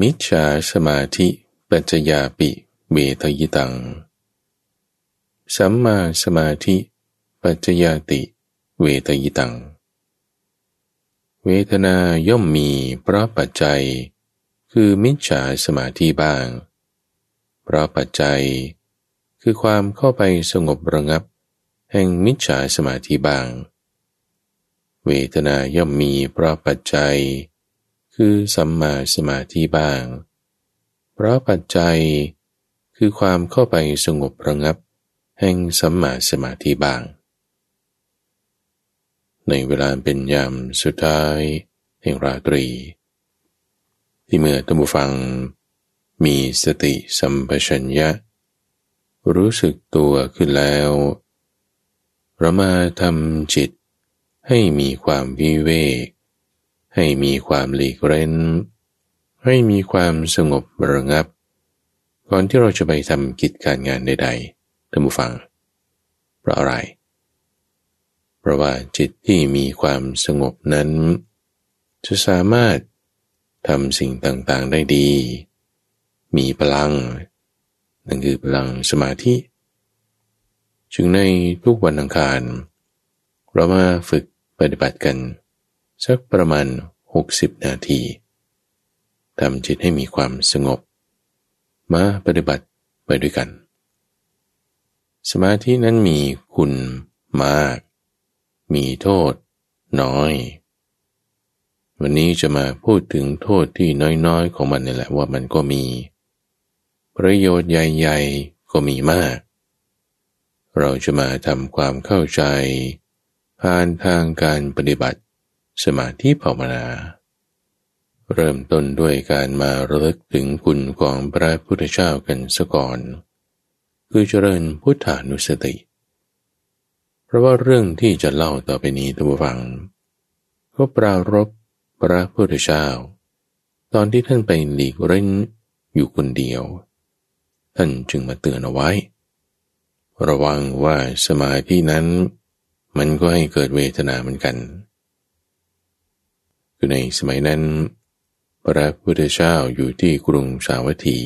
มิจฉาสมาธิปัจจยาปิเวทยิตัง สัมมาสมาธิปัจจยาติเวทยิตัง เวทนาย่อมมีเพราะปัจจัย คือมิจฉาสมาธิบ้าง เพราะปัจจัย คือความเข้าไปสงบระงับ แห่งมิจฉาสมาธิบ้าง เวทนาย่อมมีเพราะปัจจัย คือสัมมาสมาธิบ้าง เพราะปัจจัยคือความเข้าไปสงบระงับ แห่งสัมมาสมาธิบ้าง ในเวลาเป็นยามสุดท้ายแห่งราตรี ที่เมื่อตัมบูฟัง มีสติสัมปชัญญะ รู้สึกตัวขึ้นแล้วเรามาทำจิตให้มีความวิเวก ให้มีความหลีกเร้น ให้มีความสงบระงับ ก่อนที่เราจะไปทำกิจการงานใดๆท่านผู้ฟัง เพราะอะไร เพราะว่าจิตที่มีความสงบนั้น จะสามารถทำสิ่งต่างๆได้ดี มีพลัง นั่นคือพลังสมาธิ จึงในทุกวันอังคาร เรามาฝึกปฏิบัติกัน สักประมาณ 60 นาทีทำจิตให้มีความสงบ มาปฏิบัติไปด้วยกัน สมาธินั้นมีคุณมาก มีโทษน้อย วันนี้จะมาพูดถึงโทษที่น้อยๆ ของมันนี่แหละว่ามันก็มี ประโยชน์ใหญ่ ๆ ก็มีมาก เราจะมาทำความเข้าใจ ผ่านทางการปฏิบัติ สมาธิภาวนา เริ่มต้นด้วยการมาระลึกถึงคุณของพระพุทธเจ้ากันซะก่อน คือเจริญพุทธานุสติ เพราะว่าเรื่องที่จะเล่าต่อไปนี้ท่านผู้ฟัง ก็ปรารบพระพุทธเจ้า ตอนที่ท่านไปหลีกเล่นอยู่คนเดียว ท่านจึงมาเตือนเอาไว้ ระวังว่าสมาธินั้นมันก็ให้เกิดเวทนาเหมือนกัน คือในสมัยนั้น พระพุทธเจ้าอยู่ที่กรุงสาวัตถี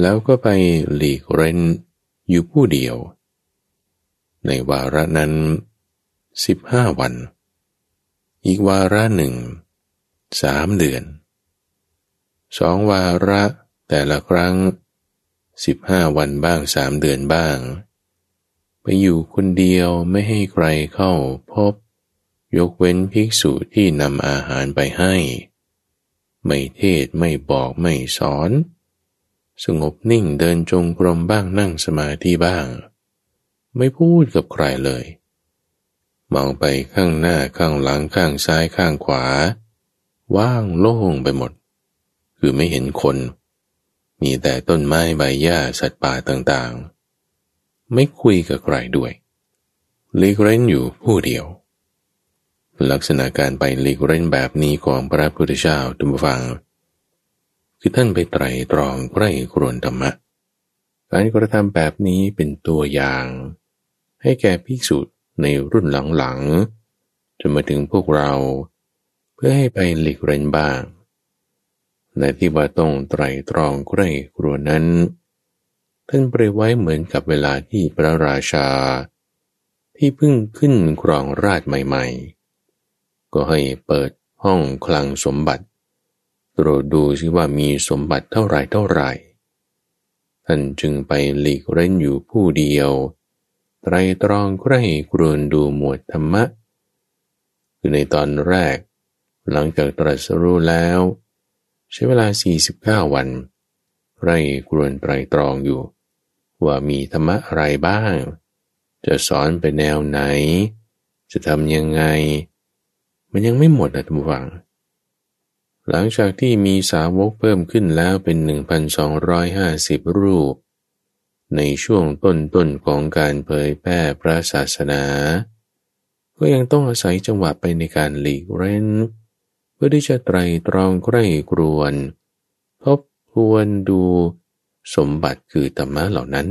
แล้วก็ไปหลีกเล่นอยู่ผู้เดียว ในวาระนั้นสิบห้าวัน อีกวาระหนึ่งสามเดือนสองวาระแต่ละครั้งสิบห้าวันบ้างสามเดือนบ้าง ไปอยู่คนเดียวไม่ให้ใครเข้าพบ ยกเว้นภิกษุที่นำอาหารไปให้ ไม่เทศไม่บอกไม่สอน สงบนิ่งเดินจงกรมบ้างนั่งสมาธิบ้าง ไม่พูดกับใครเลย มองไปข้างหน้าข้างหลังข้างซ้ายข้างขวา ว่างโล่งไปหมด คือไม่เห็นคน มีแต่ต้นไม้ใบหญ้าสัตว์ป่าต่างๆ ไม่คุยกับใครด้วยลีกเร้นอยู่ผู้เดียว ลักษณะการไปหลีกเร้นแบบนี้ของพระพุทธเจ้าทุกฟัง คือท่านไปไตรตรองใกล้ครวนธรรมะ การกระทำแบบนี้เป็นตัวอย่าง ให้แก่ภิกษุในรุ่นหลังๆจนมาถึงพวกเรา เพื่อให้ไปหลีกเล่นบ้างในที่ว่าต้องไตรตรองใกล้ครัวนั้น ท่านเปรียบไว้เหมือนกับเวลาที่พระราชา ที่เพิ่งขึ้นครองราชใหม่ ๆ ก็ให้เปิดห้องคลังสมบัติ ตรวจดูซิว่ามีสมบัติเท่าไรเท่าไรท่านจึงไปหลีกเล่นอยู่ผู้เดียว ไตรตรองใกล้กรวนดูหมวดธรรมะ คือในตอนแรก หลังจากตรัสรู้แล้ว ใช้เวลา 49 วันไร่กรวนไตรตรองอยู่ ว่ามีธรรมะอะไรบ้าง จะสอนไปแนวไหน จะทำยังไง มันยังไม่หมดนะทุกฝัง หลังจากที่มีสาวกเพิ่มขึ้นแล้วเป็น 1,250 รูป ในช่วงต้นๆของการเผยแพร่พระศาสนา ก็ยังต้องอาศัยจังหวะไปในการหลีกเร้น เพื่อที่จะไตรตรองใกล้กรวน ทบทวนดูสมบัติคือธรรมะเหล่านั้น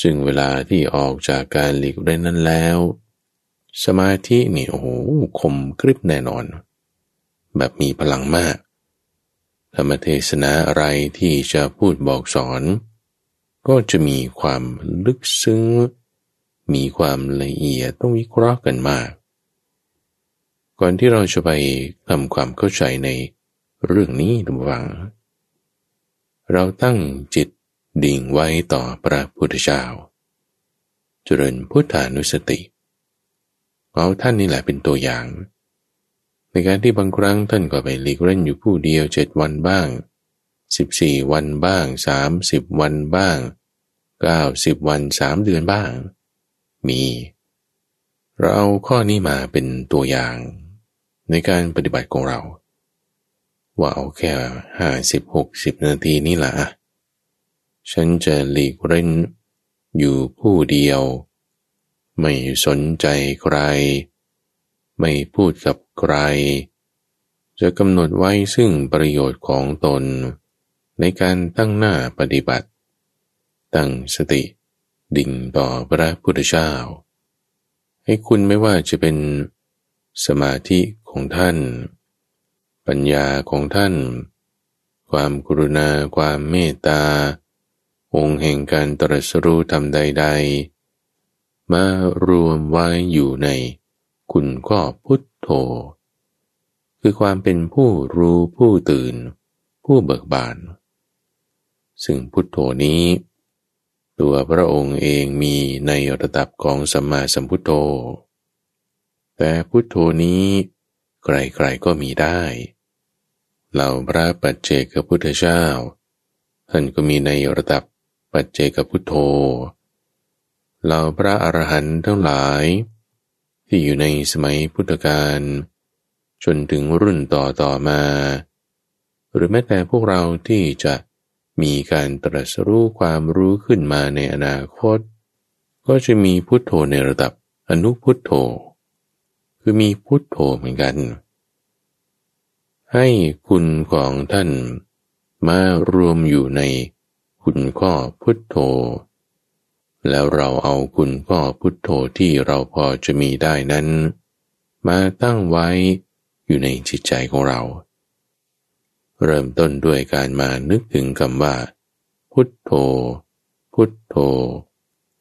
ซึ่งเวลาที่ออกจากการหลีกเร้นนั้นแล้ว สมาธินี่โอ้โหคมกริบแน่นอน แบบมีพลังมาก ธรรมเทศนาอะไรที่จะพูดบอกสอน ก็จะมีความลึกซึ้ง มีความละเอียดต้องวิเคราะห์กันมาก ก่อนที่เราจะไปทำความเข้าใจในเรื่องนี้ดูวัง เราตั้งจิตดิ่งไว้ต่อพระพุทธเจ้า เจริญพุทธานุสติเเอาท่านนี่แหละเป็นตัวอย่าง ในการที่บางครั้งท่านก็ไปหลีกเล่นอยู่ผู้เดียวเจ็ดวันบ้างสิบสี่วันบ้างสามสิบวันบ้างเก้าสิบวันสามเดือนบ้าง มี เราเอาข้อนี้มาเป็นตัวอย่าง ในการปฏิบัติของเรา ว่าเอาแค่ห้าสิบหกสิบนาทีนี่แหละฉันจะหลีกเล่นอยู่ผู้เดียว ไม่สนใจใคร ไม่พูดกับใคร จะกำหนดไว้ซึ่งประโยชน์ของตน ในการตั้งหน้าปฏิบัติ ตั้งสติ ดิ่งต่อพระพุทธเจ้า ให้คุณไม่ว่าจะเป็นสมาธิของท่าน ปัญญาของท่าน ความกรุณา ความเมตตา องค์แห่งการตรัสรู้ทำใด ๆ มารวมไว้อยู่ในคุณก็พุทโธ คือความเป็นผู้รู้ผู้ตื่น ผู้เบิกบาน ซึ่งพุทโธนี้ ตัวพระองค์เองมีในระดับของสัมมาสัมพุทโธ แต่พุทโธนี้ใครๆก็มีได้ เหล่าพระปัจเจกพุทธเจ้าท่านก็มีในระดับปัจเจกพุทโธ เหล่าพระอรหันต์ทั้งหลาย ที่อยู่ในสมัยพุทธกาลจนถึงรุ่นต่อต่อมา หรือแม้แต่พวกเราที่จะมีการตรัสรู้ความรู้ขึ้นมาในอนาคต ก็จะมีพุทโธในระดับอนุพุทโธ คือมีพุทโธเหมือนกัน ให้คุณของท่านมารวมอยู่ในคุณข้อพุทโธ แล้วเราเอาคุณข้อพุทโธที่เราพอจะมีได้นั้น มาตั้งไว้อยู่ในจิตใจของเรา เริ่มต้นด้วยการมานึกถึงคำว่า พุทโธ พุทโธ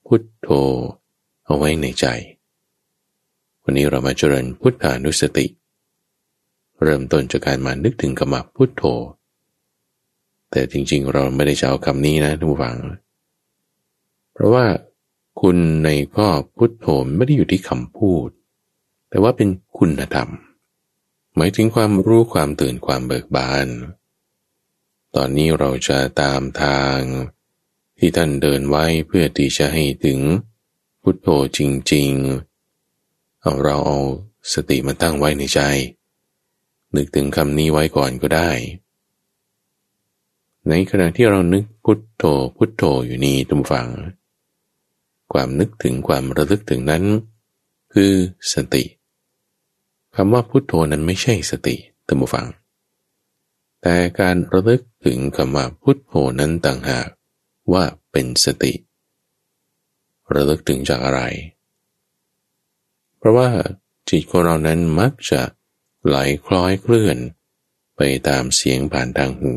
พุทโธ เอาไว้ในใจ วันนี้เรามาเจริญพุทธานุสติ เริ่มต้นจากการมานึกถึงคำว่าพุทโธ แต่จริงๆเราไม่ได้จะเอาคำนี้นะทุกฝังเพราะว่าคุณในข้อพุทโธไม่ได้อยู่ที่คำพูด แต่ว่าเป็นคุณธรรม หมายถึงความรู้ความตื่นความเบิกบาน ตอนนี้เราจะตามทางที่ท่านเดินไว้เพื่อที่จะให้ถึงพุทโธจริงๆ เอาเราเอาสติมาตั้งไว้ในใจ นึกถึงคำนี้ไว้ก่อนก็ได้ ในขณะที่เรานึกพุทโธพุทโธอยู่นี้ทุกฝัง ความนึกถึงความระลึกถึงนั้น คือสติคำว่าพุทโธนั้นไม่ใช่สติทุกฝัง แต่การระลึกถึงคำว่าพุทโธนั้นต่างหากว่าเป็นสติ ระลึกถึงจากอะไร เพราะว่าจิตของเรานั้นมักจะไหลคล้อยเคลื่อน ไปตามเสียงผ่านทางหู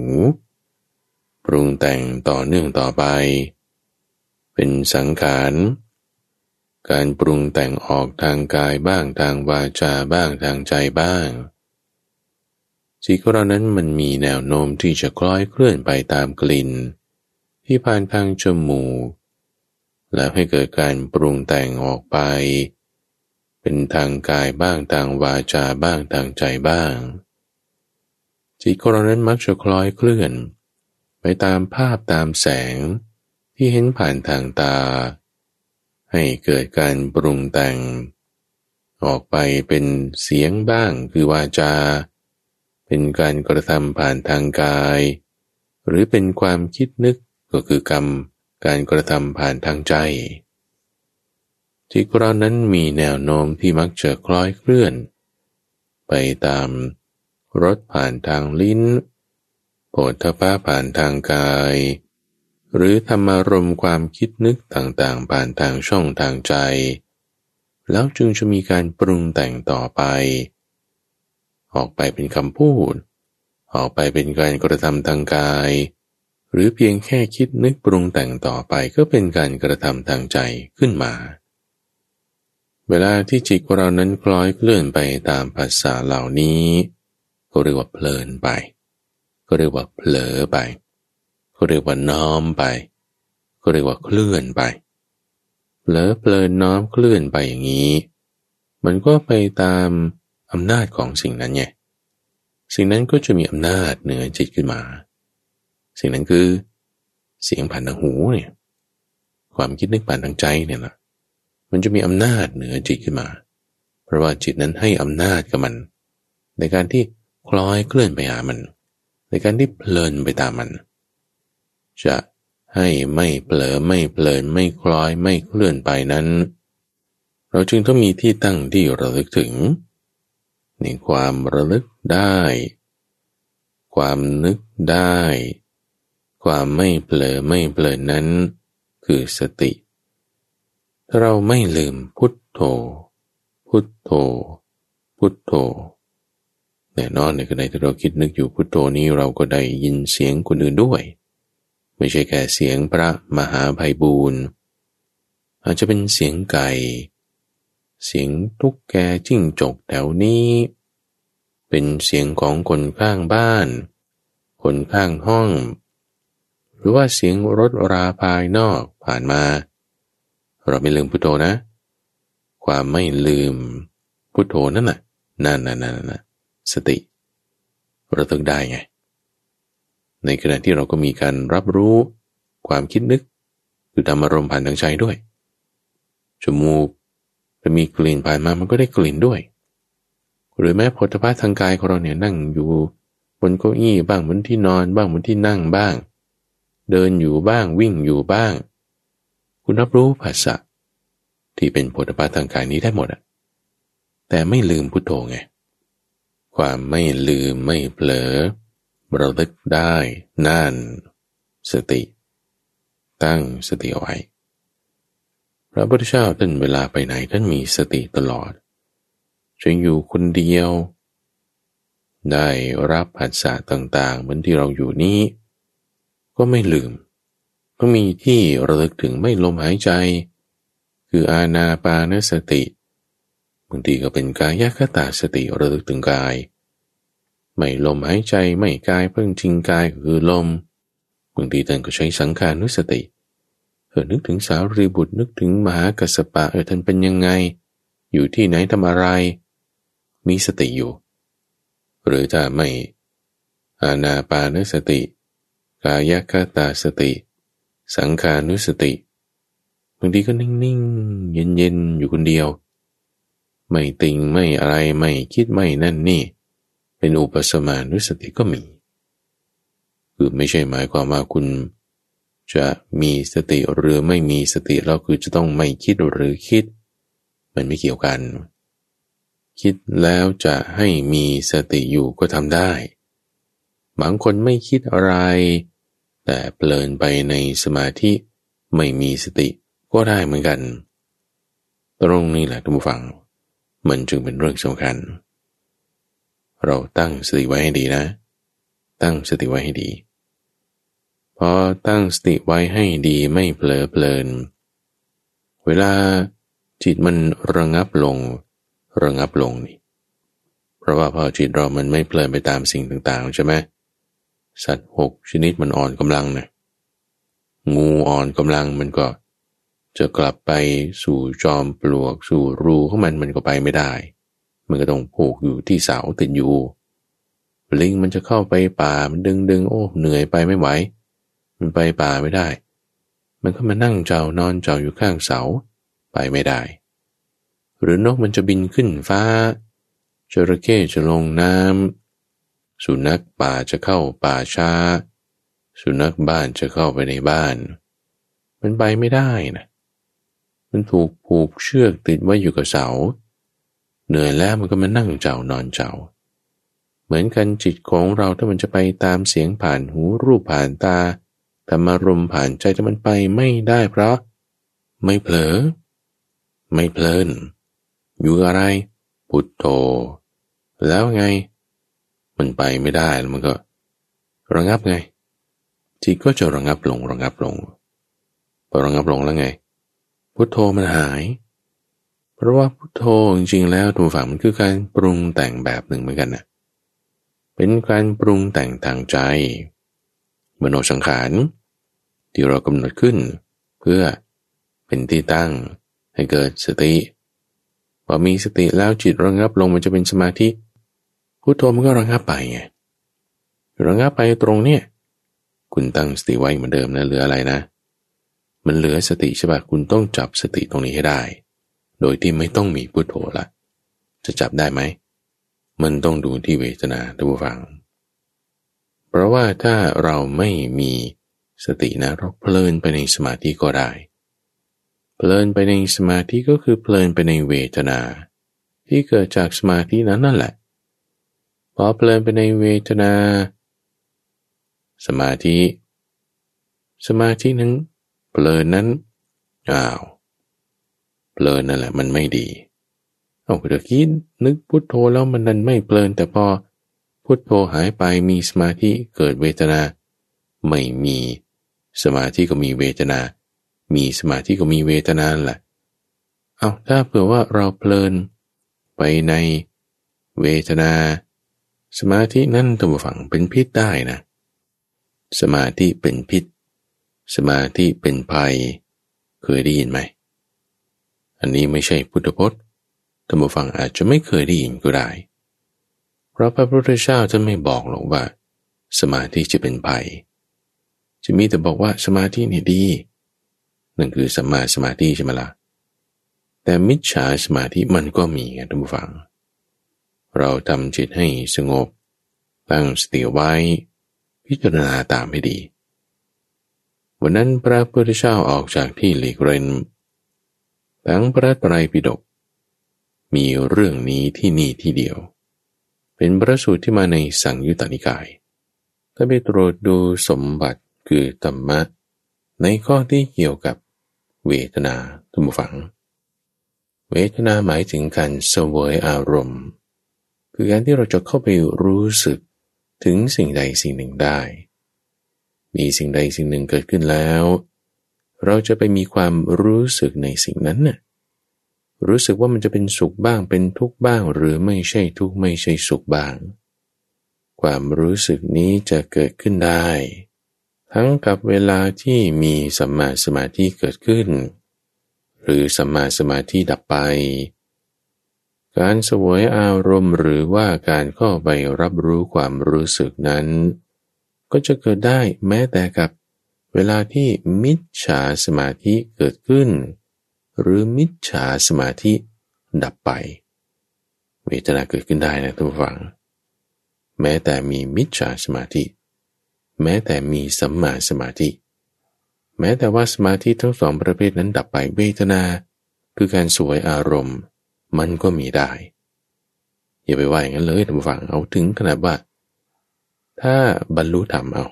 ปรุงแต่งต่อเนื่องต่อไป เป็นสังขาร การปรุงแต่งออกทางกายบ้างทางวาจาบ้างทางใจบ้างจิตของเรานั้นมันมีแนวโน้มที่จะคล้อยเคลื่อนไปตามกลิ่น ที่ผ่านทางจมูก แล้วให้เกิดการปรุงแต่งออกไป เป็นทางกายบ้างทางวาจาบ้างทางใจบ้างจิตของเรานั้นมักจะคล้อยเคลื่อน ไปตามภาพตามแสง ที่เห็นผ่านทางตา ให้เกิดการปรุงแต่ง ออกไปเป็นเสียงบ้างคือวาจา เป็นการกระทำผ่านทางกาย หรือเป็นความคิดนึกก็คือกรรมการกระทำผ่านทางใจจิตเรานั้นมีแนวโน้มที่มักจะคล้อยเคลื่อน ไปตามรถผ่านทางลิ้นโผฏฐพะผ่านทางกาย หรือธรรมารมความคิดนึกต่างๆ ผ่านทางช่องทางใจ แล้วจึงจะมีการปรุงแต่งต่อไป ออกไปเป็นคำพูด ออกไปเป็นการกระทำทางกาย หรือเพียงแค่คิดนึกปรุงแต่งต่อไปก็เป็นการกระทำทางใจขึ้นมา เวลาที่จิตของเรานั้นคล้อยเคลื่อนไปตามภาษาเหล่านี้ ก็เรียกว่าเพลินไป ก็เรียกว่าเผลอไป ก็เรียกว่าน้อมไป ก็เรียกว่าเคลื่อนไปเผลอเพลินน้อมเคลื่อนไปอย่างนี้ มันก็ไปตามอำนาจของสิ่งนั้นไงสิ่งนั้นก็จะมีอำนาจเหนือจิตขึ้นมา สิ่งนั้นคือ เสียงผ่านทางหูเนี่ยความคิดนึกผ่านทางใจเนี่ยนะมันจะมีอำนาจเหนือจิตขึ้นมา เพราะว่าจิตนั้นให้อำนาจกับมัน ในการที่คล้อยเคลื่อนไปหามัน ในการที่เพลินไปตามมัน จะให้ไม่เผลอไม่เพลินไม่คล้อยไม่เคลื่อนไปนั้น เราจึงต้องมีที่ตั้งที่ระลึกถึงในความระลึกได้ ความนึกได้ ความไม่เผลอไม่เผลอนั้น คือสติถ้าเราไม่ลืมพุทโธ พุทโธ พุทโธแน่นอนในขณะที่เราคิดนึกอยู่พุทโธนี้เราก็ได้ยินเสียงคนอื่นด้วย ไม่ใช่แค่เสียงพระมหาภัยบูรณ์อาจจะเป็นเสียงไก่ เสียงทุกแกจิ้งจกแถวนี้ เป็นเสียงของคนข้างบ้าน คนข้างห้อง หรือว่าเสียงรถราภายนอกผ่านมา เราไม่ลืมพุทโธนะ ความไม่ลืมพุทโธนั่นน่ะนั่นนั่นนั่นน่ะสติ เราต้องได้ไง ในขณะที่เราก็มีการรับรู้ความคิดนึกคือทำอารมณ์ผ่านทางใจด้วย จมูกจะมีกลิ่นผ่านมามันก็ได้กลิ่นด้วย หรือแม้ผลิภัณฑ์ทางกายของเราเนี่ยนั่งอยู่บนเก้าอี้บ้างบนที่นอนบ้างบนที่นั่งบ้าง เดินอยู่บ้างวิ่งอยู่บ้าง คุณรับรู้ภาษาที่เป็นผลิภัณฑ์ทางกายนี้ได้หมดอะแต่ไม่ลืมพุทโธไง ความไม่ลืมไม่เผลอ ระลึกได้นั่น สติ ตั้งสติเอาไว้ พระพุทธเจ้าท่านเวลาไปไหนท่านมีสติตลอดจะอยู่คนเดียว ได้รับผัสสะต่าง ๆ เหมือนที่เราอยู่นี้ ก็ไม่ลืมต้องมีที่ระลึกถึงไม่ลมหายใจ คืออาณาปานสติบางทีก็เป็นกายคตาสติระลึกถึงกาย ไม่ลมหายใจไม่กายเพิ่งจริงกายคือลมบางทีท่านก็ใช้สังขานุสติเออนึกถึงสาวรีบุตรนึกถึงมหากัสปะเออท่านเป็นยังไง อยู่ที่ไหนทำอะไร มีสติอยู่ หรือถ้าไม่ อาณาปานสติ กายคตาสติ สังขานุสติบางทีก็นิ่งๆ เย็นๆ อยู่คนเดียว ไม่ติงไม่อะไรไม่คิดไม่นั่นนี่ เป็นอุปสมานุสติก็มี คือไม่ใช่หมายความว่าคุณ จะมีสติหรือไม่มีสติเราคือจะต้องไม่คิดหรือคิด มันไม่เกี่ยวกัน คิดแล้วจะให้มีสติอยู่ก็ทำได้บางคนไม่คิดอะไร แต่เปลินไปในสมาธิไม่มีสติก็ได้เหมือนกัน ตรงนี้แหละทุกฝัง มันจึงเป็นเรื่องสำคัญเเราตั้งสติไว้ให้ดีนะ ตั้งสติไว้ให้ดี พอตั้งสติไว้ให้ดีไม่เผลอเพลิน เวลาจิตมันระงับลง ระงับลงนี่ เพราะว่าพอจิตเรามันไม่เพลินไปตามสิ่งต่างๆ ใช่ไหมสัตว์หกชนิดมันอ่อนกำลังนะงูอ่อนกำลังมันก็ จะกลับไปสู่จอมปลวกสู่รูของมันมันก็ไปไม่ได้ มันก็ต้องผูกอยู่ที่เสาติดอยู่ ลิงมันจะเข้าไปป่ามันดึงดึงโอ้เหนื่อยไปไม่ไหว มันไปป่าไม่ได้ มันก็มานั่งเจ้านอนเจ้าอยู่ข้างเสาไปไม่ได้ หรือนกมันจะบินขึ้นฟ้าจระเข้จะลงน้ำสุนัขป่าจะเข้าป่าช้า สุนัขบ้านจะเข้าไปในบ้าน มันไปไม่ได้นะ มันถูกผูกเชือกติดไว้อยู่กับเสา เหนื่อยแล้วมันก็มานั่งเจ้านอนเจ้า เหมือนกันจิตของเราถ้ามันจะไปตามเสียงผ่านหูรูปผ่านตาธรรมารมผ่านใจจะมันไปไม่ได้เพราะ ไม่เผลอ ไม่เพลิน อยู่อะไร พุทโธ แล้วไง มันไปไม่ได้แล้วมันก็ ระงับไง จิตก็จะระงับลงระงับลงพอระงับลงแล้วไง พุทโธมันหาย เพราะว่าพุทโธจริงๆแล้วทุกฝั่งมันคือการปรุงแต่งแบบหนึ่งเหมือนกันนะเป็นการปรุงแต่งทางใจมโนสังขารที่เรากำหนดขึ้น เพื่อเป็นที่ตั้งให้เกิดสติพอมีสติแล้วจิตระงับลงมันจะเป็นสมาธิพุทโธมันก็ระงับไปไงระงับไปตรงเนี้ยคุณตั้งสติไว้เหมือนเดิมนะเหลืออะไรนะ มันเหลือสติใช่ปะคุณต้องจับสติตรงนี้ให้ได้ โดยที่ไม่ต้องมีพุทโธละ จะจับได้ไหม มันต้องดูที่เวทนาท่านผู้ฟัง เพราะว่าถ้าเราไม่มีสตินะเราเพลินไปในสมาธิก็ได้ เพลินไปในสมาธิก็คือเพลินไปในเวทนา ที่เกิดจากสมาธินั้นนั่นแหละพอเพลินไปในเวทนา สมาธิ สมาธินั้นเพลินนั้นอ้าว เพลินนั่นแหละมันไม่ดีเอาเดี๋ยวคิดนึกพุทโธแล้วมันนันไม่เพลินแต่พอพุทโธหายไปมีสมาธิเกิดเวทนา ไม่มีสมาธิก็มีเวทนา มีสมาธิก็มีเวทนาแหละเอาถ้าเผื่อว่าเราเพลินไปในเวทนา สมาธินั่นตัวฝังเป็นพิษได้นะ สมาธิเป็นพิษ สมาธิเป็นภัยเคยได้ยินไหม อันนี้ไม่ใช่พุทธพจน์ท่านผู้ฟังอาจจะไม่เคยได้ยินก็ได้ เพราะพระพุทธเจ้าจะไม่บอกหรอกว่า สมาธิจะเป็นภัย จะมีแต่บอกว่าสมาธินี่ดีนั่นคือสมาสมาธิใช่ไหมละ่ะ แต่มิจฉาสมาธิมันก็มีไงท่านผู้ฟัง เราทำจิตให้สงบ ตั้งสติไว้ พิจารณาตามให้ดี วันนั้นพระพุทธเจ้าออกจากที่หลีกเรน ทั้งพระไตรปิฎกมีเรื่องนี้ที่นี่ที่เดียว เป็นพระสูตรที่มาในสังยุตตนิกาย ถ้าไปตรวจดูสมบัติคือธรรมะ ในข้อที่เกี่ยวกับเวทนาทุมฝัง เวทนาหมายถึงการเสวยอารมณ์ คือการที่เราจะเข้าไปรู้สึกถึงสิ่งใดสิ่งหนึ่งได้ มีสิ่งใดสิ่งหนึ่งเกิดขึ้นแล้ว เราจะไปมีความรู้สึกในสิ่งนั้นน่ะรู้สึกว่ามันจะเป็นสุขบ้างเป็นทุกข์บ้าง หรือไม่ใช่ทุกข์ไม่ใช่สุขบ้าง ความรู้สึกนี้จะเกิดขึ้นได้ ทั้งกับเวลาที่มีสัมมาสมาธิเกิดขึ้น หรือสัมมาสมาธิดับไป การสวยอารมณ์หรือว่าการเข้าไปรับรู้ความรู้สึกนั้น ก็จะเกิดได้แม้แต่กับ เวลาที่มิจฉาสมาธิเกิดขึ้น หรือมิจฉาสมาธิดับไป เวทนาเกิดขึ้นได้นะทุกฝัง แม้แต่มีมิจฉาสมาธิ แม้แต่มีสัมมาสมาธิ แม้แต่ว่าสมาธิทั้งสองประเภทนั้นดับไปเวทนา คือการสวยอารมณ์ มันก็มีได้ อย่าไปว่าอย่างนั้นเลยทุกฝังเอาถึงขนาดว่า ถ้าบรรลุธรรมเอา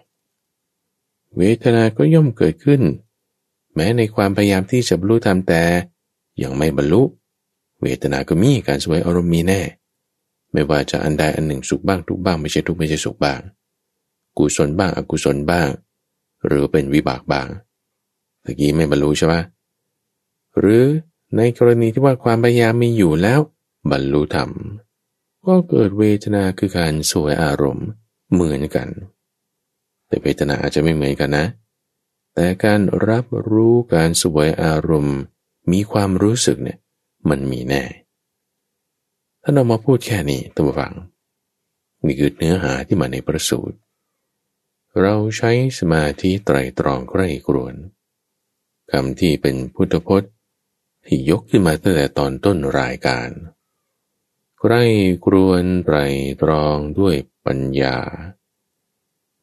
เวทนาก็ย่อมเกิดขึ้น แม้ในความพยายามที่จะบรรลุธรรมแต่ยังไม่บรรลุ เวทนาก็มีการสวยอารมณ์มีแน่ ไม่ว่าจะอันใดอันหนึ่งสุขบ้างทุกบ้างไม่ใช่ทุกไม่ใช่สุขบ้าง กุศลบ้างอกุศลบ้าง หรือเป็นวิบากบ้างตะกี้ไม่บรรลุใช่ไหมหรือในกรณีที่ว่าความพยายามมีอยู่แล้ว บรรลุธรรม ก็เกิดเวทนาคือการสวยอารมณ์เหมือนกัน แต่เวทนาอาจจะไม่เหมือนกันนะ แต่การรับรู้การสวยอารมณ์ มีความรู้สึกเนี่ยมันมีแน่ ถ้าเรามาพูดแค่นี้ตัวฟังนี่คือเนื้อหาที่มาในประสูตร เราใช้สมาธิไตรตรองใกล้กรวนคำที่เป็นพุทธพจน์ ที่ยกขึ้นมาตั้งแต่ตอนต้นรายการใกล้กรวนไตรตรองด้วยปัญญา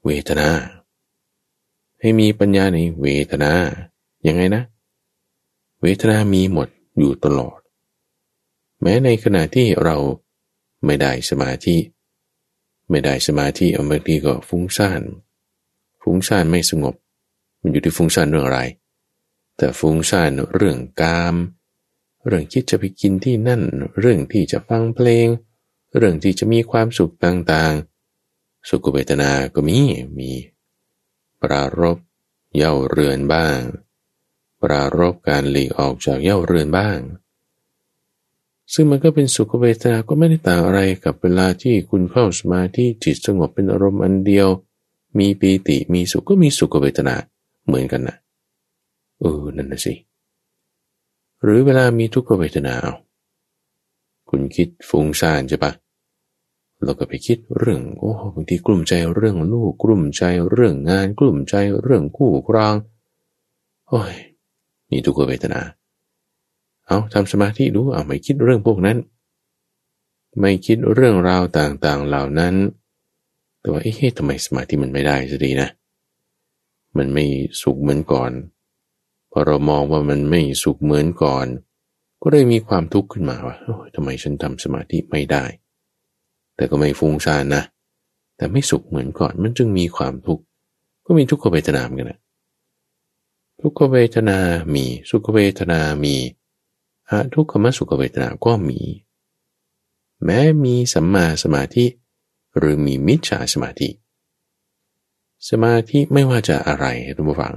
เวทนา ให้มีปัญญาในเวทนา ยังไงนะ เวทนามีหมดอยู่ตลอด แม้ในขณะที่เราไม่ได้สมาธิ ไม่ได้สมาธิบางทีก็ฟุ้งซ่าน ฟุ้งซ่านไม่สงบ มันอยู่ที่ฟุ้งซ่านเรื่องอะไร แต่ฟุ้งซ่านเรื่องกาม เรื่องคิดจะไปกินที่นั่น เรื่องที่จะฟังเพลง เรื่องที่จะมีความสุขต่าง สุขเวทนาก็มี มี ปรารบเย่าเรือนบ้าง ปรารบการหลีกออกจากเย่าเรือนบ้าง ซึ่งมันก็เป็นสุขเวทนา ก็ไม่ได้ต่างอะไรกับเวลาที่คุณเข้าสมาธิจิตสงบเป็นอารมณ์อันเดียว มีปีติมีสุขก็มีสุขเวทนาเหมือนกันนะเออ นั่นนะสิ หรือเวลามีทุกขเวทนาเอาคุณคิดฟุ้งซ่านใช่ปะ เราก็ไปคิดเรื่องโอ้บางทีกลุ่มใจเรื่องลูกกลุ่มใจเรื่องงาน กลุ่มใจเรื่องคู่ครองโอ้ยนี่ทุกขเวทนา เอาทำสมาธิดูเอาไม่คิดเรื่องพวกนั้น ไม่คิดเรื่องราวต่างๆเหล่านั้น แต่ว่าเอ๊ะทำไมสมาธิมันไม่ได้สักทีนะ มันไม่สุขเหมือนก่อนพอเรามองว่ามันไม่สุขเหมือนก่อน ก็เลยมีความทุกข์ขึ้นมาว่าทำไมฉันทำสมาธิไม่ได้ แต่ก็ไม่ฟุ้งซ่านนะ แต่ไม่สุขเหมือนก่อนมันจึงมีความทุกข์ก็มีทุกขเวทนาเหมือนกันนะทุกขเวทนามีสุขเวทนามีอะทุกขมสุขเวทนาก็มี แม้มีสัมมาสมาธิ หรือมีมิจฉาสมาธิ สมาธิไม่ว่าจะอะไรทุกฝัง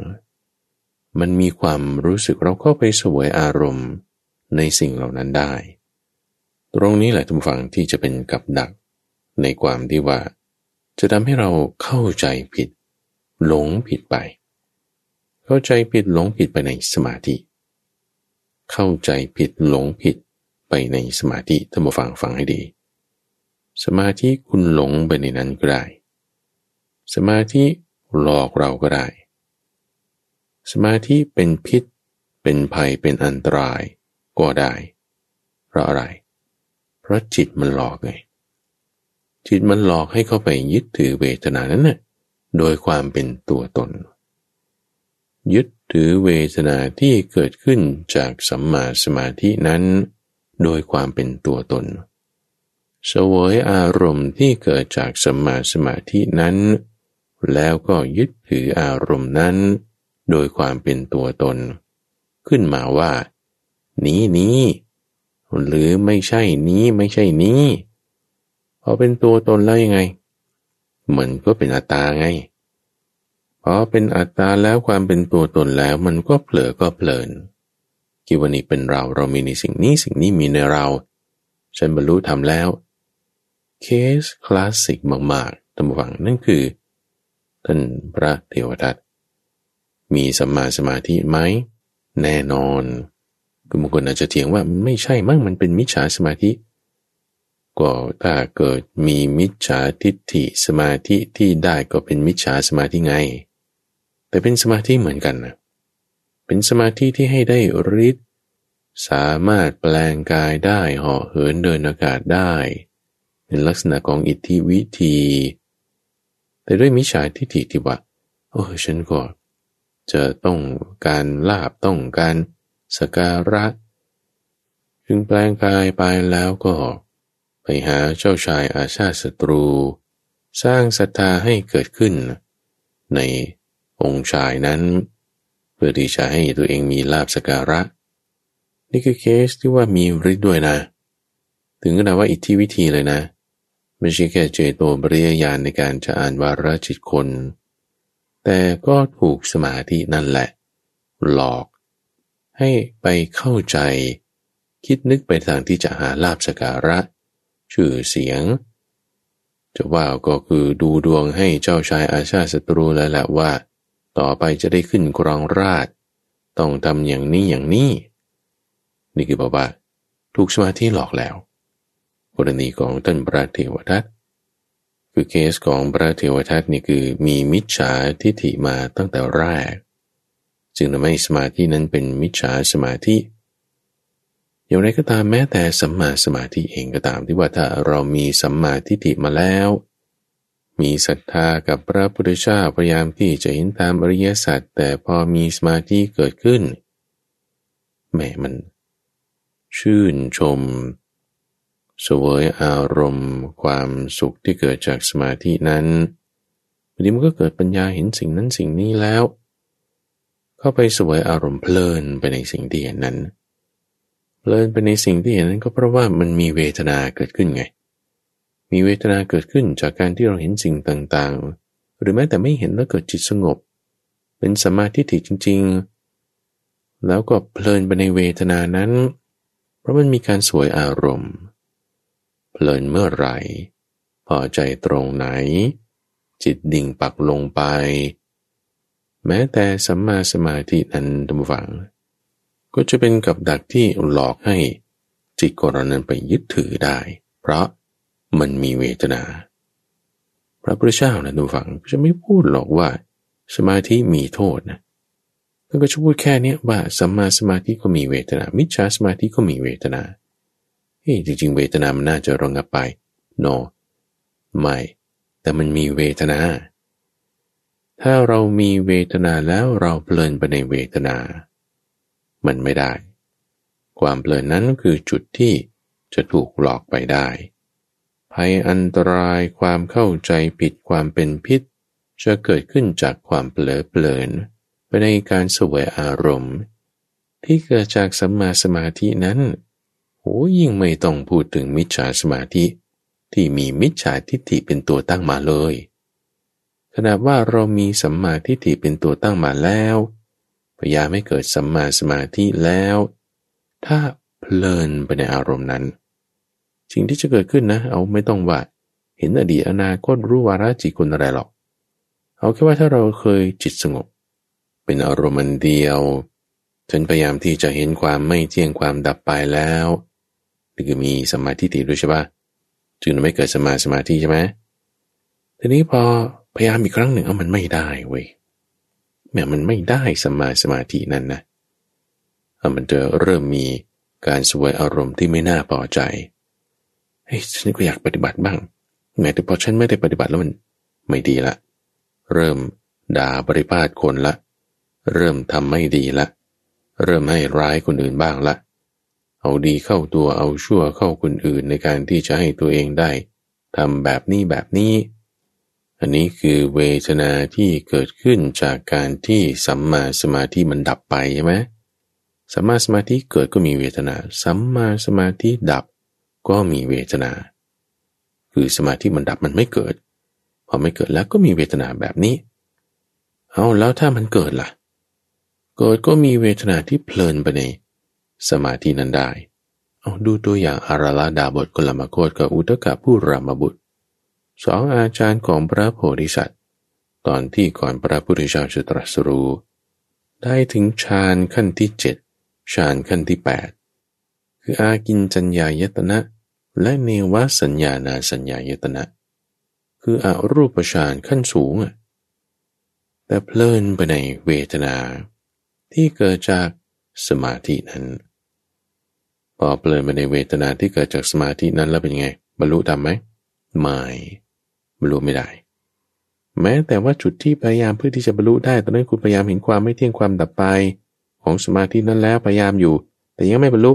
มันมีความรู้สึกเราเข้าไปสวยอารมณ์ในสิ่งเหล่านั้นได้ ตรงนี้แหละทุกฝังที่จะเป็นกับดัก ในความที่ว่า จะทำให้เราเข้าใจผิด หลงผิดไป เข้าใจผิดหลงผิดไปในสมาธิ เข้าใจผิดหลงผิดไปในสมาธิท่านผู้ฟังฟังให้ดี สมาธิคุณหลงไปในนั้นก็ได้ สมาธิหลอกเราก็ได้ สมาธิเป็นพิษ เป็นภัยเป็นอันตรายก็ได้ เพราะอะไร เพราะจิตมันหลอกไง จิตมันหลอกให้เข้าไปยึดถือเวทนานั้นนะ่ะโดยความเป็นตัวตน ยึดถือเวทนาที่เกิดขึ้นจากสัมมาสมาธินั้น โดยความเป็นตัวตนสวยอารมณ์ที่เกิดจากสัมมาสมาธินั้น แล้วก็ยึดถืออารมณ์นั้น โดยความเป็นตัวตน ขึ้นมาว่า นี้นี้หรือไม่ใช่นี้ไม่ใช่นี้ พอเป็นตัวตนแล้วยังไง มันก็เป็นอัตตาไงพอเป็นอัตตาแล้วความเป็นตัวตนแล้ว มันก็เผลอก็เพลินคิดว่านี่เป็นเราเรามีในสิ่งนี้สิ่งนี้มีในเรา ฉันบรรลุทำแล้ว เคสคลาสสิกมากๆตำฝังนั่นคือ ท่านพระเทวทัตมีสัมมาสมาธิไหม แน่นอน คือบางคนอาจจะเถียงว่าไม่ใช่มั่งมันเป็นมิจฉาสมาธิ ก็ถ้าเกิดมีมิจฉาทิฏฐิสมาธิที่ได้ก็เป็นมิจฉาสมาธิไง แต่เป็นสมาธิเหมือนกันนะเป็นสมาธิที่ให้ได้ฤทธิ์สามารถแปลงกายได้ห่อเหินเดินอากาศได้ เป็นลักษณะของอิทธิวิธี แต่ด้วยมิจฉาทิฏฐิที่ว่าโอ้ฉันก็จะต้องการลาบต้องการสการะ จึงแปลงกายไปแล้วก็ ไปหาเจ้าชายอาชาติศัตรู สร้างศรัทธาให้เกิดขึ้น ในองค์ชายนั้น เพื่อที่จะให้ตัวเองมีลาบสการะ นี่คือเคสที่ว่ามีฤทธิ์ด้วยนะ ถึงขนาดว่าอิทธิวิธีเลยนะ ไม่ใช่แค่เจโตบริยญาณในการจะอ่านวาระจิตคน แต่ก็ถูกสมาธินั่นแหละ หลอก ให้ไปเข้าใจ คิดนึกไปทางที่จะหาลาบสการะ ชื่อเสียง จะว่าก็คือดูดวงให้เจ้าชายอาชาศัตรูแล้วแหละว่า ต่อไปจะได้ขึ้นกรองราช ต้องทำอย่างนี้อย่างนี้ นี่คือบอกว่าถูกสมาธิหลอกแล้ว กรณีของท่านพระเทวทัตคือเคสของพระเทวทัตนี่คือมีมิจฉาทิฏฐิมาตั้งแต่แรก จึงทำให้สมาธินั้นเป็นมิจฉาสมาธิ อย่างไรก็ตามแม้แต่สัมมาสมาธิเองก็ตามที่ว่าถ้าเรามีสัมมาทิฏฐิมาแล้ว มีศรัทธากับพระพุทธเจ้าพยายามที่จะเห็นตามอริยสัจแต่พอมีสมาธิเกิดขึ้นแม่มัน ชื่นชมสวยอารมณ์ ความสุขที่เกิดจากสมาธินั้นบางทีมันก็เกิดปัญญาเห็นสิ่งนั้นสิ่งนี้แล้ว เข้าไปสวยอารมณ์เพลินไปในสิ่งที่เห็นนั้น เพลินไปในสิ่งที่เห็นนั้นก็เพราะว่ามันมีเวทนาเกิดขึ้นไง มีเวทนาเกิดขึ้นจากการที่เราเห็นสิ่งต่างๆ หรือแม้แต่ไม่เห็นแล้วเกิดจิตสงบ เป็นสมาธิถิจริง ๆ แล้วก็เพลินไปในเวทนานั้น เพราะมันมีการสวยอารมณ์ เพลินเมื่อไหร่ พอใจตรงไหน จิตดิ่งปักลงไป แม้แต่สัมมาสมาธินั้นทำฝัง ก็จะเป็นกับดักที่หลอกให้จิตของเรานั้นไปยึดถือได้ เพราะมันมีเวทนา พระพุทธเจ้านะดูฟังจะไม่พูดหรอกว่า สมาธิมีโทษนะท่านก็จะพูดแค่นี้ว่าสัมมาสมาธิก็มีเวทนา มิจฉาสมาธิก็มีเวทนาเฮ้จริง ๆ เวทนามันน่าจะระงับไปโนไม่ แต่มันมีเวทนา ถ้าเรามีเวทนาแล้วเราเพลินไปในเวทนา มันไม่ได้ ความเพลินนั้นคือจุดที่จะถูกหลอกไปได้ ภัยอันตรายความเข้าใจผิดความเป็นพิษ จะเกิดขึ้นจากความเปลอเปลินไปในการสวยอารมณ์ ที่เกิดจากสัมมาสมาธินั้นโหยิ่งไม่ต้องพูดถึงมิจฉาสมาธิ ที่มีมิจฉาทิฏฐิเป็นตัวตั้งมาเลยขณะว่าเรามีสัมมาทิฏฐิเป็นตัวตั้งมาแล้ว พยายามให้เกิดสัมมาสมาธิแล้ว ถ้าเพลินไปในอารมณ์นั้น สิ่งที่จะเกิดขึ้นนะ เอาไม่ต้องว่า เห็นอดีตอนาคตรู้วาระจิตคนอะไรหรอก เอาแค่ว่าถ้าเราเคยจิตสงบ เป็นอารมณ์เดียวฉันพยายามที่จะเห็นความไม่เที่ยงความดับไปแล้วนี่คือมีสมาธิติด้วยใช่ปะจึงไม่เกิดสมาสมาธิใช่ไหมทีนี้พอพยายามอีกครั้งหนึ่งเอามันไม่ได้เว้ย แม้มันไม่ได้สมาสมาธินั่นนะมันจะเริ่มมีการสวยอารมณ์ที่ไม่น่าพอใจเฮ้ยฉันก็อยากปฏิบัติบ้างแม้แต่พอฉันไม่ได้ปฏิบัติแล้วมันไม่ดีละ เริ่มด่าบริพาทคนละ เริ่มทำไม่ดีละ เริ่มให้ร้ายคนอื่นบ้างละ เอาดีเข้าตัวเอาชั่วเข้าคนอื่นในการที่จะให้ตัวเองได้ทำแบบนี้แบบนี้ อันนี้คือเวทนาที่เกิดขึ้นจากการที่สัมมาสมาธิมันดับไปใช่ไหมสัมมาสมาธิเกิดก็มีเวทนา สัมมาสมาธิดับก็มีเวทนา คือสมาธิมันดับมันไม่เกิด พอไม่เกิดแล้วก็มีเวทนาแบบนี้ เอาแล้วถ้ามันเกิดล่ะ เกิดก็มีเวทนาที่เพลินไปในสมาธินั้นได้ เอาดูตัวอย่างอาราลาดาบทกลมโคตกับอุตกะผู้รามบุตร สองอาจารย์ของพระโพธิสัตว์ ตอนที่ก่อนพระพุทธเจ้าจะตรัสรู้ ได้ถึงฌานขั้นที่เจ็ดฌานขั้นที่แปดคืออากินจัญญายตนะ และเนวสัญญานาสัญญายตนะ คืออรูปฌานขั้นสูงแต่เพลินไปในเวทนา ที่เกิดจากสมาธินั้นพอเพลินไปในเวทนาที่เกิดจากสมาธินั้นแล้วเป็นไง บรรลุทำไหมไม่ บรรลุไม่ได้ แม้แต่ว่าจุดที่พยายามเพื่อที่จะบรรลุได้ ตอนนั้นคุณพยายามเห็นความไม่เที่ยงความดับไป ของสมาธินั้นแล้วพยายามอยู่ แต่ยังไม่บรรลุ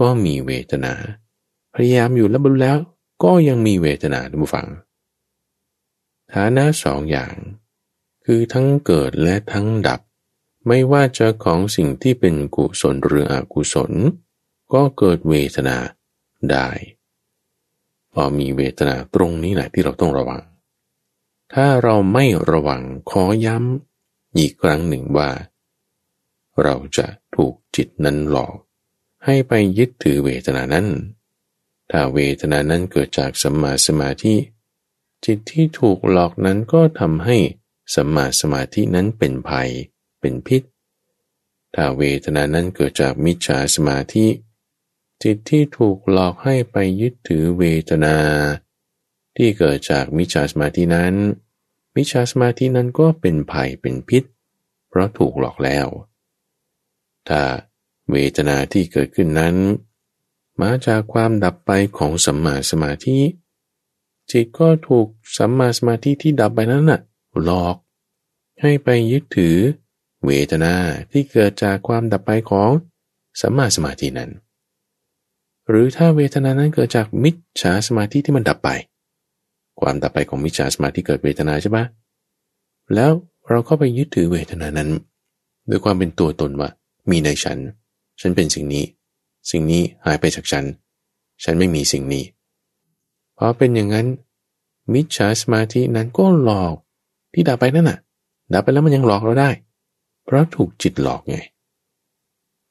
ก็มีเวทนา พยายามอยู่แล้วบรรลุแล้ว ก็ยังมีเวทนาท่านผู้ฟัง ฐานะสองอย่าง คือทั้งเกิดและทั้งดับ ไม่ว่าจะของสิ่งที่เป็นกุศลหรืออกุศล ก็เกิดเวทนาได้ พอมีเวทนาตรงนี้แหละที่เราต้องระวัง ถ้าเราไม่ระวังขอย้ำอีกครั้งหนึ่งว่า เราจะถูกจิตนั้นหลอก ให้ไปยึดถือเวทนานั้น ถ้าเวทนานั้นเกิดจากสัมมาสมาธิ จิตที่ถูกหลอกนั้นก็ทำให้สัมมาสมาธินั้นเป็นภัย เป็นพิษ ถ้าเวทนานั้นเกิดจากมิจฉาสมาธิ จิตที่ถูกหลอกให้ไปยึดถือเวทนา ที่เกิดจากมิจฉาสมาธินั้น มิจฉาสมาธินั้นก็เป็นภัยเป็นพิษ เพราะถูกหลอกแล้ว ถ้าเวทนาที่เกิดขึ้นนั้น มาจากความดับไปของสัมมาสมาธิจิตก็ถูกสัมมาสมาธิที่ดับไปนั้นน่ะ หลอก ให้ไปยึดถือ เวทนาที่เกิดจากความดับไปของสัมมาสมาธินั้น หรือถ้าเวทนานั้นเกิดจากมิจฉาสมาธิที่มันดับไป ความดับไปของมิจฉาสมาธิเกิดเวทนาใช่ปะแล้วเราก็ไปยึดถือเวทนานั้นด้วยความเป็นตัวตนว่ามีในฉัน ฉันเป็นสิ่งนี้ สิ่งนี้หายไปจากฉัน ฉันไม่มีสิ่งนี้พอเป็นอย่างนั้น มิจฉาสมาธินั้นก็หลอกที่ดับไปนั่นน่ะดับไปแล้วมันยังหลอกเราได้ เพราะถูกจิตหลอกไง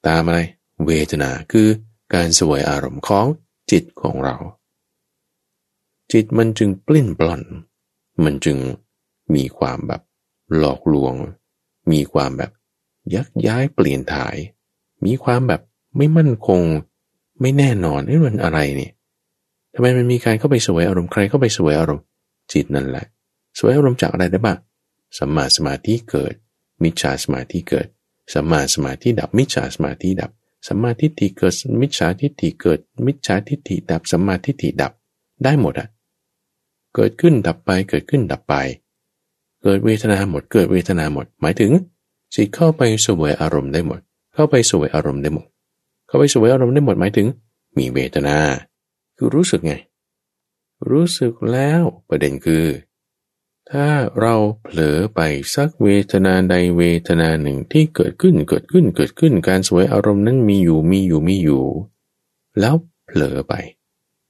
ตามอะไร เวทนาคือ การสวยอารมณ์ของจิตของเรา จิตมันจึงปลิ้นปล้อน มันจึงมีความแบบหลอกลวง มีความแบบยักย้ายเปลี่ยนถ่าย มีความแบบไม่มั่นคง ไม่แน่นอนนี่มันอะไรเนี่ยทำไมมันมีการเข้าไปสวยอารมณ์ใครเข้าไปสวยอารมณ์จิตนั่นแหละ สวยอารมณ์จากอะไรได้บ้างสัมมาสมาธิเกิด มิจฉาสมาธิเกิดสัมมาสมาธิดับมิจฉาสมาธิดับ สัมมาทิฏฐิเกิดมิจฉาทิฏฐิเกิด มิจฉาทิฏฐิดับสัมมาทิฏฐิดับได้หมดอะเกิดขึ้นดับไปเกิดขึ้นดับไป เกิดเวทนาหมดเกิดเวทนาหมด หมายถึงจิตเข้าไปสวยอารมณ์ได้หมด เข้าไปสวยอารมณ์ได้หมด เข้าไปสวยอารมณ์ได้หมดหมายถึง มีเวทนา คือรู้สึกไง รู้สึกแล้วประเด็นคือ ถ้าเราเผลอไปสักเวทนาใดเวทนาหนึ่งที่เกิดขึ้นเกิดขึ้นเกิดขึ้นการสวยอารมณ์นั้นมีอยู่มีอยู่มีอยู่ แล้วเผลอไป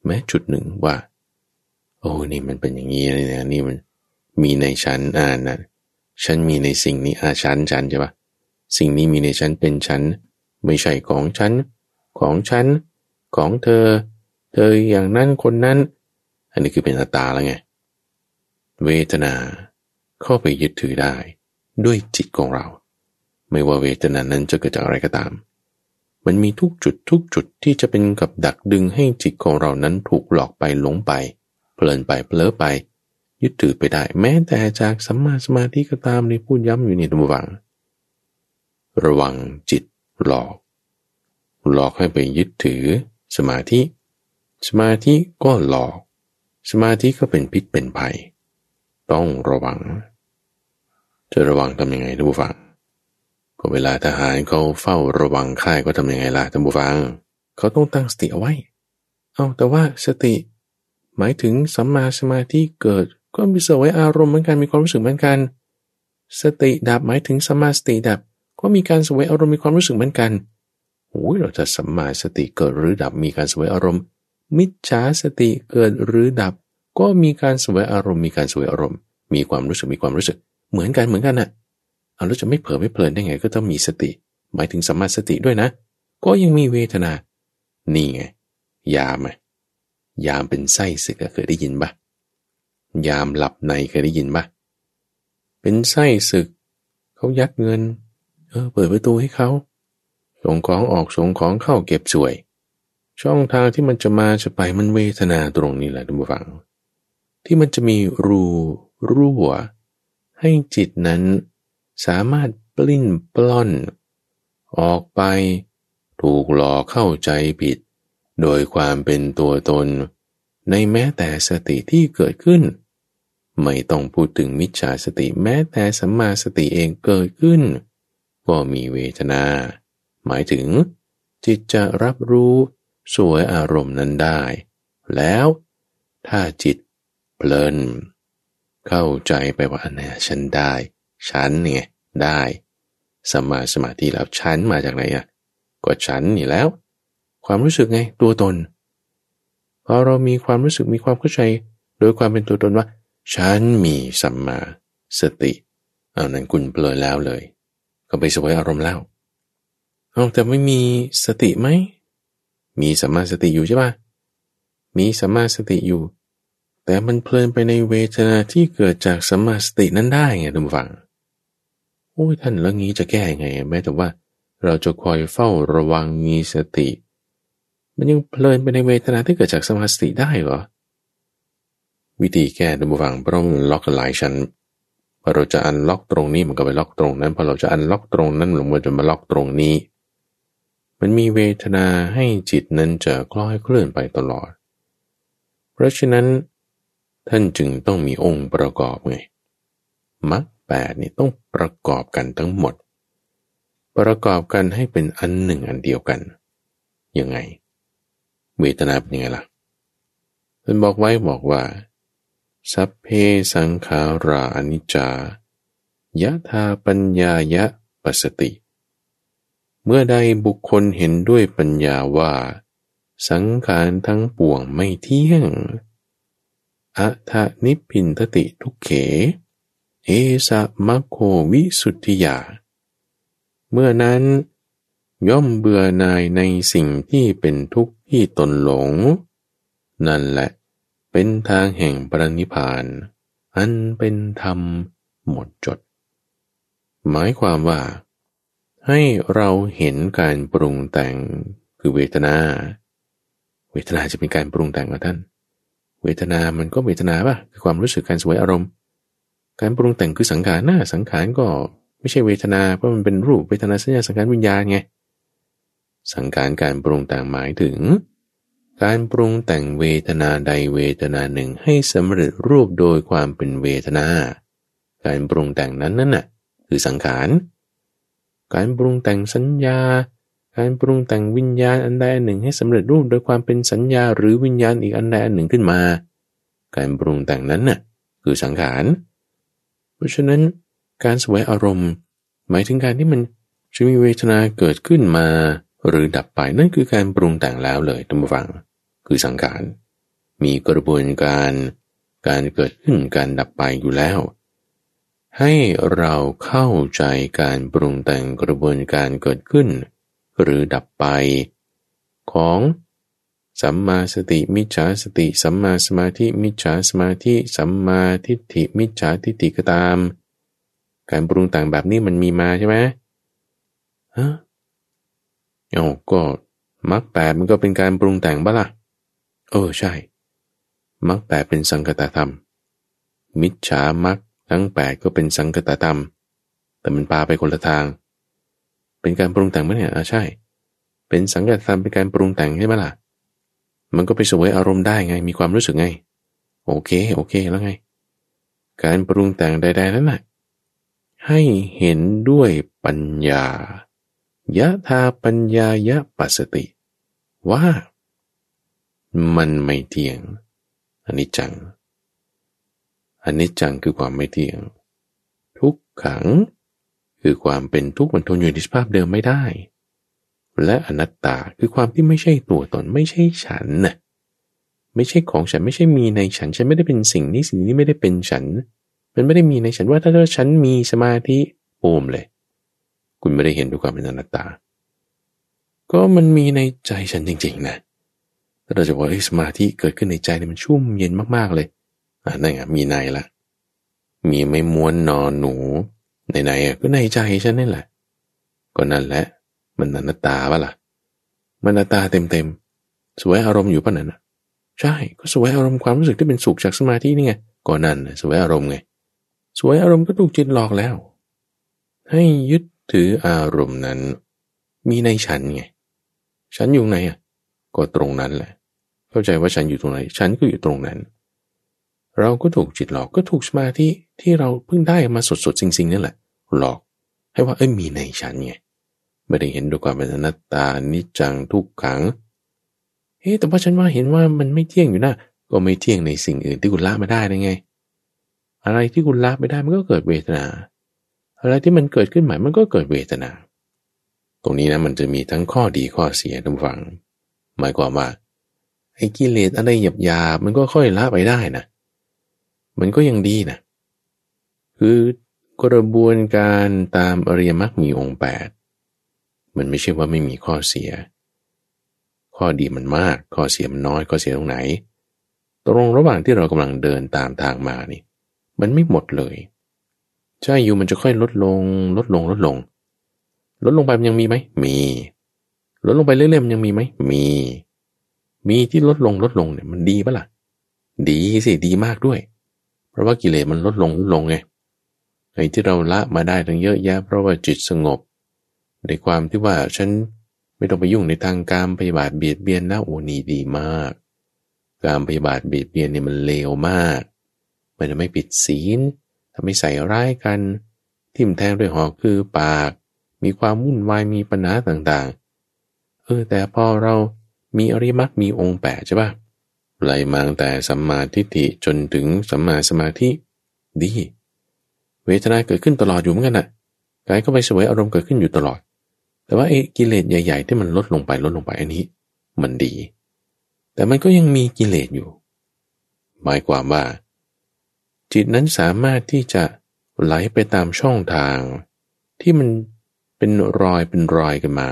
แม้จุดหนึ่งว่า โอ้นี่มันเป็นอย่างนี้นะนี่มันมีในฉันอ่านนะฉันมีในสิ่งนี้อาฉันฉันใช่ปะสิ่งนี้มีในฉันเป็นฉัน ไม่ใช่ของฉัน ของฉัน ของเธอ เธออย่างนั้นคนนั้น อันนี้คือเป็นอัตตาแล้วไง เวทนาเข้าไปยึดถือได้ด้วยจิตของเรา ไม่ว่าเวทนานั้นจะเกิดจากอะไรก็ตาม มันมีทุกจุดทุกจุดที่จะเป็นกับดักดึงให้จิตของเรานั้นถูกหลอกไปหลงไป เพลินไปเผลอไป ยึดถือไปได้ แม้แต่จากสัมมาสมาธิก็ตามในพูดย้ำอยู่ในตัววัง ระวังจิตหลอก หลอกให้ไปยึดถือ สมาธิ สมาธิก็หลอก สมาธิก็เป็นพิษเป็นภัย ต้องระวัง จะระวังทำยังไงท่านผู้ฟังก็เวลาทหารเขาเฝ้าระวังค่ายก็ทำยังไงล่ะท่านผู้ฟัง เขาต้องตั้งสติเอาไว้ เอาแต่ว่าสติ หมายถึงสัมมาสมาธิเกิด ก็มีสวยอารมณ์เหมือนกันมีความรู้สึกเหมือนกัน สติดับหมายถึงสัมมาสติดับ ก็มีการสวยอารมณ์มีความรู้สึกเหมือนกันโอ้ยเราจะสัมมาสติเกิดหรือดับมีการสวยอารมณ์ มิจฉาสติเกิดหรือดับ ก็มีการสวยอารมณ์มีการสวยอารมณ์ มีความรู้สึกมีความรู้สึก เหมือนกันเหมือนกันน่ะเอาแล้วจะไม่เผลอไม่เพลินได้ไงก็ต้องมีสติ หมายถึงสัมมาสติด้วยนะ ก็ยังมีเวทนา นี่ไง ยามไหมยามเป็นไส้ศึกเคยได้ยินปะยามหลับในเคยได้ยินปะเป็นไส้ศึก เขายัดเงิน เออ เปิดประตูให้เขา ส่งของออกส่งของเข้าเก็บสวย ช่องทางที่มันจะมาจะไปมันเวทนาตรงนี้แหละทุกฝัง ที่มันจะมีรูรั่ว ให้จิตนั้นสามารถปลิ้นปล้อน ออกไป ถูกหลอกเข้าใจผิด โดยความเป็นตัวตน ในแม้แต่สติที่เกิดขึ้น ไม่ต้องพูดถึงมิจฉาสติแม้แต่สัมมาสติเองเกิดขึ้น ก็มีเวทนา หมายถึง จิตจะรับรู้สวยอารมณ์นั้นได้ แล้วถ้าจิต เพลิน เข้าใจไปว่าอันนี้ฉันได้ ฉันเนี่ยได้สมาสมาธิแล้วฉันมาจากไหนอะก็ฉันนี่แล้ว ความรู้สึกไงตัวตนพอเรามีความรู้สึกมีความเข้าใจ โดยความเป็นตัวตนว่า ฉันมีสัมมาสติเอานั้นคุณเปลยแล้วเลย ก็ไปสวยอารมณ์แล้วเอาแต่ไม่มีสติไหมมีสัมมาสติอยู่ใช่ปะมีสัมมาสติอยู่ แต่มันเพลินไปในเวทนาที่เกิดจากสมาสตินั้นได้ไงทุกฝังโอ้ยท่านแล้วงี้จะแก้ยังไงแม้แต่ว่า เราจะคอยเฝ้าระวังมีสติ มันยังเพลินไปในเวทนาที่เกิดจากสมาสติได้เหรอ วิธีแก้ทุกฝังเพราะมันล็อกหลายชั้นพอเราจะอันล็อกตรงนี้มันก็ไปล็อกตรงนั้นพอเราจะอันล็อกตรงนั้นมันจะมาล็อกตรงนี้ มันมีเวทนาให้จิตนั้นจะคล้อยเคลื่อนไปตลอด เพราะฉะนั้น ท่านจึงต้องมีองค์ประกอบไงมรรคแปดนี่ต้องประกอบกันทั้งหมด ประกอบกันให้เป็นอันหนึ่งอันเดียวกัน ยังไง เวทนาเป็นยังไงล่ะท่านบอกไว้บอกว่า สัพเพสังขาราอนิจจายะธาปัญญายะปัสติ เมื่อใดบุคคลเห็นด้วยปัญญาว่า สังขารทั้งปวงไม่เที่ยง อัทานิพินทติทุกเข เอสะมะโควิสุทธิยา เมื่อนั้น ย่อมเบื่อนายในสิ่งที่เป็นทุกข์ที่ตนหลง นั่นแหละเป็นทางแห่งปรนิพาน อันเป็นธรรมหมดจด หมายความว่า ให้เราเห็นการปรุงแต่งคือเวทนา เวทนาจะเป็นการปรุงแต่งกับท่าน เวทนามันก็เวทนาป่ะคือความรู้สึกการสวยอารมณ์ การปรุงแต่งคือสังขารหน้าสังขารก็ไม่ใช่เวทนาเพราะมันเป็นรูปเวทนาสัญญาสังขารวิญญาณไงสังขารการปรุงแต่งหมายถึง การปรุงแต่งเวทนาใดเวทนาหนึ่งให้สำเร็จรูปโดยความเป็นเวทนา การปรุงแต่งนั้นนั่นน่ะคือสังขาร การปรุงแต่งสัญญา การปรุงแต่งวิญญาณอันใดอันหนึ่งให้สำเร็จรูปโดยความเป็นสัญญาหรือวิญญาณอีกอันใดอันหนึ่งขึ้นมา การปรุงแต่งนั้นน่ะคือสังขาร เพราะฉะนั้นการสวยอารมณ์ หมายถึงการที่มันจะมีเวทนาเกิดขึ้นมา หรือดับไปนั่นคือการปรุงแต่งแล้วเลยท่านผู้ฟัง คือสังขาร มีกระบวนการการเกิดขึ้นการดับไปอยู่แล้ว ให้เราเข้าใจการปรุงแต่งกระบวนการเกิดขึ้น หรือดับไป ของสัมมาสติมิจฉาสติ สัมมาสมาธิมิจฉาสมาธิสัมมาทิฏฐิมิจฉาทิฏฐิก็ตาม การปรุงแต่งแบบนี้มันมีมาใช่ไหมฮะเอาก็มรรคแปดมันก็เป็นการปรุงแต่งบ้าล่ะ เออใช่มรรคแปดเป็นสังกตธรรม มิจฉามรรคทั้งแปดก็เป็นสังกตธรรม แต่มันปาไปคนละทาง เป็นการปรุงแต่งไหมเนี่ยอ่าใช่ เป็นสังกตธรรมเป็นการปรุงแต่งใช่ไหมล่ะ มันก็ไปสวยอารมณ์ได้ไง มีความรู้สึกไง โอเค โอเคแล้วไง การปรุงแต่งใด ๆ นั้นแหละให้เห็นด้วยปัญญา ยะทาปัญญายะปัสติ ว่า มันไม่เที่ยงอันนี้จังอันนี้จังคือความไม่เที่ยง ทุกขัง คือความเป็นทุกข์มันทนอยู่ในสภาพเดิมไม่ได้ และอนัตตาคือความที่ไม่ใช่ตัวตนไม่ใช่ฉันน่ะไม่ใช่ของฉันไม่ใช่มีในฉัน ฉันไม่ได้เป็นสิ่งนี้สิ่งนี้ไม่ได้เป็นฉัน มันไม่ได้มีในฉันว่าถ้าฉันมีสมาธิโอมเลย คุณไม่ได้เห็นด้วยความเป็นอนัตตา ก็มันมีในใจฉันจริงๆนะถ้าเราจะบอกไอ้สมาธิเกิดขึ้นในใจเนี่ยมันชุ่มเย็นมากๆเลยอ่านั่นไงมีในละมีไม่ม้วนนอนหนู ในในอะก็ในใจฉันนี่แหละ ก็นั่นแหละ มันอนัตตาปะล่ะ มันอนัตตาเต็มๆสวยอารมณ์อยู่ปะนั่นอะใช่ก็สวยอารมณ์ความรู้สึกที่เป็นสุขจากสมาธินี่ไงก็นั่นสวยอารมณ์ไงสวยอารมณ์ก็ถูกจิตหลอกแล้ว ให้ยึดถืออารมณ์นั้น มีในฉันไง ฉันอยู่ไหนอะ ก็ตรงนั้นแหละ เข้าใจว่าฉันอยู่ตรงไหน ฉันก็อยู่ตรงนั้น เราก็ถูกจิตหลอกก็ถูกสมาธิที่เราเพิ่งได้มาสดๆจริงๆนั่นแหละ หลอกให้ว่าเอ้ยมีในฉันไงไม่ได้เห็นด้วยความเป็นอนัตตานิจังทุกขังเฮ้แต่ว่าฉันว่าเห็นว่ามันไม่เที่ยงอยู่นะก็ไม่เที่ยงในสิ่งอื่นที่คุณละไม่ได้ได้ไง อะไรที่คุณละไม่ได้มันก็เกิดเวทนา อะไรที่มันเกิดขึ้นใหม่มันก็เกิดเวทนา ตรงนี้นะมันจะมีทั้งข้อดีข้อเสียทุกฝัง หมายความว่าไอ้กิเลสอะไรหยาบยามันก็ค่อยละไปได้นะ มันก็ยังดีนะ คือกระบวนการตามอริยมรรคมีองค์แปดมันไม่ใช่ว่าไม่มีข้อเสีย ข้อดีมันมาก ข้อเสียมันน้อย ข้อเสียตรงไหน ตรงระหว่างที่เรากำลังเดินตามทางมานี่ มันไม่หมดเลยใช่อยู่มันจะค่อยลดลง ลดลงลดลง ลดลงไปมันยังมีไหม มี ลดลงไปเรื่อยๆมันยังมีไหม มี มีที่ลดลงลดลงเนี่ยมันดีปะล่ะ ดีสิดีมากด้วย เพราะว่ากิเลสมันลดลงลดลงไงไอ้ที่เราละมาได้ทั้งเยอะแยะ เพราะว่าจิตสงบ ในความที่ว่าฉันไม่ต้องไปยุ่งในทางการพยาบาทเบียดเบียนนะโอ้นี่ดีมาก การพยาบาทเบียดเบียนเนี่ยมันเลวมาก มันจะไม่ปิดศีลทำให้ใส่ร้ายกัน ทิ่มแทงด้วยหอกคือปาก มีความวุ่นวายมีปัญหาต่างๆ เออแต่พอเรามีอริมักมีองค์แปดใช่ปะ ไล่มางแต่สัมมาทิฏฐิจนถึงสัมมาสมาธิดี เวทนาเกิดขึ้นตลอดอยู่เหมือนกันนะกายก็ไปสวยอารมณ์เกิดขึ้นอยู่ตลอด แต่ว่าเอกิเลสใหญ่ ๆ ที่มันลดลงไปลดลงไปอันนี้ มันดี แต่มันก็ยังมีกิเลสอยู่ หมายความว่า จิตนั้นสามารถที่จะไหลไปตามช่องทาง ที่มันเป็นรอยเป็นรอยกันมา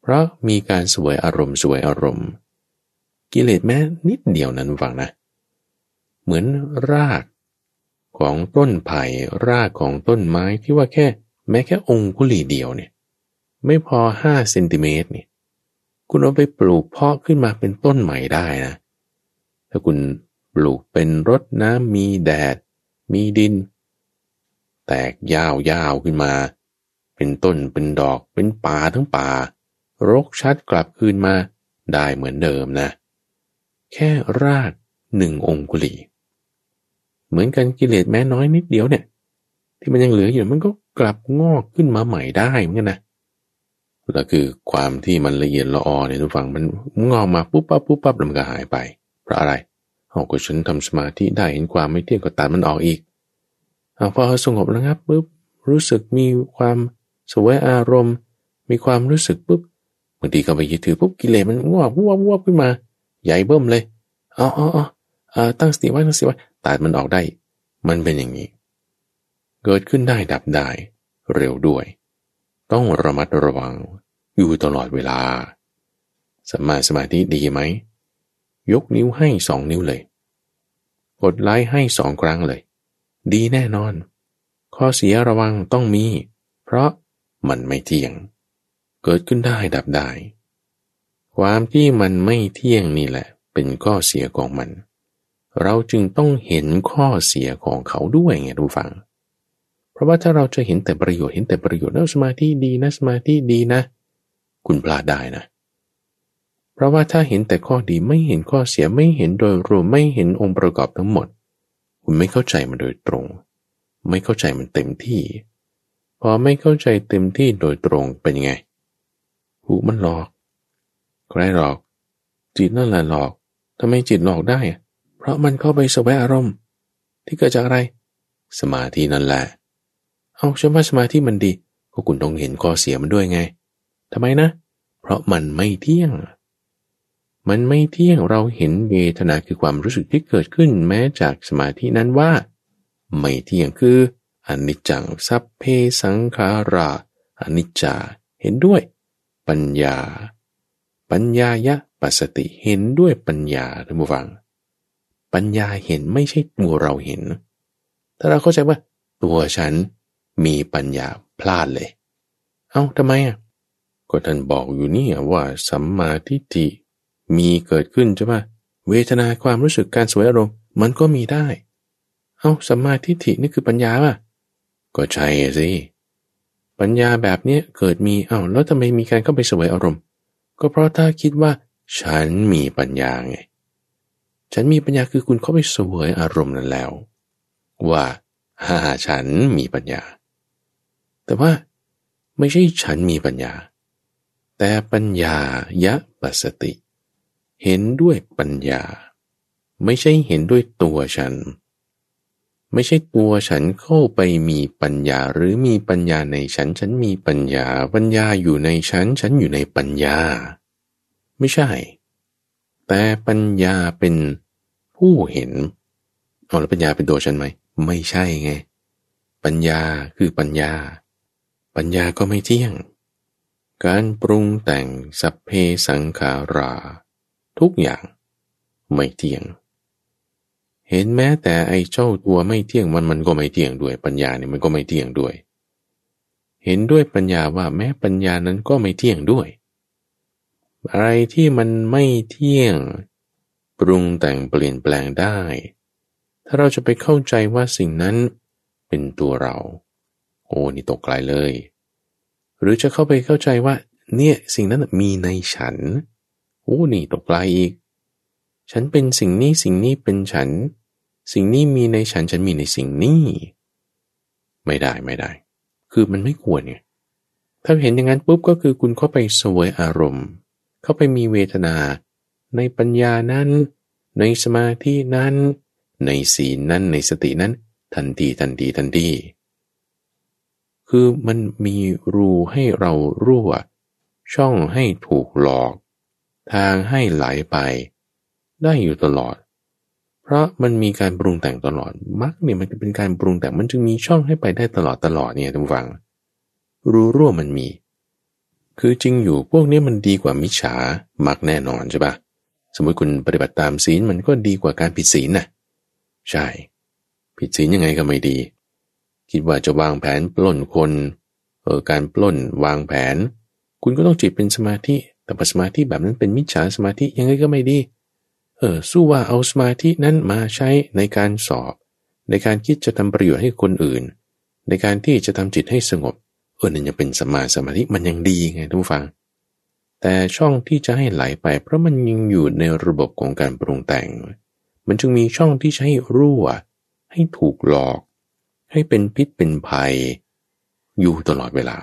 เพราะมีการสวยอารมณ์สวยอารมณ์ กิเลสแม้นิดเดียวนั้นฟังนะ เหมือนรากของต้นไผ่รากของต้นไม้ที่ว่าแค่ แม้แค่องคุลีเดียวเนี่ย ไม่พอห้าเซนติเมตรเนี่ยคุณเอาไปปลูกเพาะขึ้นมาเป็นต้นใหม่ได้นะ ถ้าคุณปลูกเป็นรดน้ำมีแดด มีดิน แตกยาวยาวขึ้นมา เป็นต้นเป็นดอกเป็นป่าทั้งป่ารกชัดกลับคืนมาได้เหมือนเดิมนะ แค่รากหนึ่งองคุลี เหมือนกันกิเลสแม้น้อยนิดเดียวเนี่ย ที่มันยังเหลืออยู่มันก็กลับงอกขึ้นมาใหม่ได้เหมือนกันนะแล้วคือความที่มันละเอียดละออเนี่ยทุกฝั่งมันงอกมาปุ๊บปั๊บปุ๊บปั๊บแล้วมันก็หายไป เพราะอะไรเอาก็ฉันทำสมาธิได้เห็นความไม่เที่ยงก็ตัดมันออกอีกเอาพอสงบแล้วครับปุ๊บรู้สึกมีความสวยอารมณ์ มีความรู้สึกปุ๊บบางทีก็ไปยึดถือปุ๊บกิเลสมันงอกวับวับขึ้นมา ใหญ่เบิ่มเลยอ๋ออ๋ออ๋อตั้งสติไว้ตั้งสติไว้ตัดมันออกได้ มันเป็นอย่างนี้ เกิดขึ้นได้ดับได้ เร็วด้วย ต้องระมัดระวังอยู่ตลอดเวลาสมาสมาธิดีไหม ยกนิ้วให้สองนิ้วเลย กดไลค์ให้สองครั้งเลย ดีแน่นอน ข้อเสียระวังต้องมี เพราะมันไม่เที่ยง เกิดขึ้นได้ดับได้ ความที่มันไม่เที่ยงนี่แหละ เป็นข้อเสียของมัน เราจึงต้องเห็นข้อเสียของเขาด้วยไงทุกฝัง เพราะว่าถ้าเราจะเห็นแต่ประโยชน์เห็นแต่ประโยชน์แล้วสมาธิดีนะสมาธิดีนะ คุณพลาดได้นะ เพราะว่าถ้าเห็นแต่ข้อดีไม่เห็นข้อเสียไม่เห็นโดยรวมไม่เห็นองค์ประกอบทั้งหมด คุณไม่เข้าใจมันโดยตรง ไม่เข้าใจมันเต็มที่พอไม่เข้าใจเต็มที่โดยตรงเป็นยังไงหูมันหลอก ใครหลอก จิตนั่นแหละหลอกทำไมจิตหลอกได้ เพราะมันเข้าไปสวยอารมณ์ ที่เกิดจากอะไร สมาธินั่นแหละ เอาฉันว่าสมาธิมันดีก็คุณต้องเห็นข้อเสียมันด้วยไงทำไมนะ เพราะมันไม่เที่ยง มันไม่เที่ยงเราเห็นเวทนาคือความรู้สึกที่เกิดขึ้นแม้จากสมาธินั้นว่า ไม่เที่ยงคืออนิจจังสัพเพสังขาราอนิจจา เห็นด้วย ปัญญา ปัญญายะปัสสติเห็นด้วยปัญญาท่านผู้ฟัง ปัญญาเห็นไม่ใช่ตัวเราเห็น ถ้าเราเข้าใจว่า ตัวฉันมีปัญญาพลาดเลย เอา้าทำไมอะก็ท่านบอกอยู่นี่ว่าสัมมาทิฏฐิมีเกิดขึ้นใช่ปะเวทนาความรู้สึกการสวยอารมณ์มันก็มีได้ เอา้าสัมมาทิฏฐินี่คือปัญญาป่ะก็ใช่สิปัญญาแบบนี้เกิดมีเอา้าแล้วทำไมมีการเข้าไปสวยอารมณ์ ก็เพราะถ้าคิดว่าฉันมีปัญญาไง ฉันมีปัญญาคือคุณเข้าไปสวยอารมณ์นั้นแล้ว ว่าฮ่าฉันมีปัญญา แต่ว่าไม่ใช่ฉันมีปัญญา แต่ปัญญายะปัสติ เห็นด้วยปัญญา ไม่ใช่เห็นด้วยตัวฉัน ไม่ใช่ตัวฉันเข้าไปมีปัญญาหรือมีปัญญาในฉัน ฉันมีปัญญา ปัญญาอยู่ในฉัน ฉันอยู่ในปัญญา ไม่ใช่ แต่ปัญญาเป็นผู้เห็นเอาแล้วปัญญาเป็นตัวฉันไหม ไม่ใช่ไง ปัญญาคือปัญญา ปัญญาก็ไม่เที่ยง การปรุงแต่งสัพเพสังขารา ทุกอย่าง ไม่เที่ยง เห็นแม้แต่ไอ้เจ้าตัวไม่เที่ยงมันมันก็ไม่เที่ยงด้วยปัญญาเนี่ยมันก็ไม่เที่ยงด้วย เห็นด้วยปัญญาว่าแม้ปัญญานั้นก็ไม่เที่ยงด้วย อะไรที่มันไม่เที่ยง ปรุงแต่งเปลี่ยนแปลงได้ ถ้าเราจะไปเข้าใจว่าสิ่งนั้นเป็นตัวเรา โอ้นี่ตกไกลเลย หรือจะเข้าไปเข้าใจว่า เนี่ยสิ่งนั้นมีในฉันโอ้นี่ตกไกลอีกฉันเป็นสิ่งนี้สิ่งนี้เป็นฉัน สิ่งนี้มีในฉันฉันมีในสิ่งนี้ ไม่ได้ไม่ได้ คือมันไม่ควรไงถ้าเห็นอย่างนั้นปุ๊บก็คือคุณเข้าไปสวยอารมณ์ เข้าไปมีเวทนา ในปัญญานั้น ในสมาธินั้น ในศีลนั้นในสตินั้น ทันทีทันทีทันทีคือมันมีรูให้เรารั่ว ช่องให้ถูกหลอก ทางให้ไหลไป ได้อยู่ตลอด เพราะมันมีการปรุงแต่งตลอดมักเนี่ยมันเป็นการปรุงแต่งมันจึงมีช่องให้ไปได้ตลอดตลอดเนี่ยท่านฟัง รู้ร่วมมันมี คือจริงอยู่พวกนี้มันดีกว่ามิจฉามักแน่นอนใช่ปะสมมติคุณปฏิบัติตามศีลมันก็ดีกว่าการผิดศีลนะใช่ ผิดศีลยังไงก็ไม่ดี คิดว่าจะวางแผนปล้นคนเออการปล้นวางแผน คุณก็ต้องจิตเป็นสมาธิแต่สมาธิแบบนั้นเป็นมิจฉาสมาธิยังไงก็ไม่ดี เออสู้ว่าเอาสมาธินั้นมาใช้ในการสอบ ในการคิดจะทำประโยชน์ให้คนอื่น ในการที่จะทำจิตให้สงบ เออนั่นยังเป็นสมาสมาธิมันยังดีไงทุกฟัง แต่ช่องที่จะให้ไหลไป เพราะมันยังอยู่ในระบบของการปรุงแต่ง มันจึงมีช่องที่จะให้รั่ว ให้ถูกหลอก ให้เป็นพิษเป็นภัย อยู่ตลอดเวลา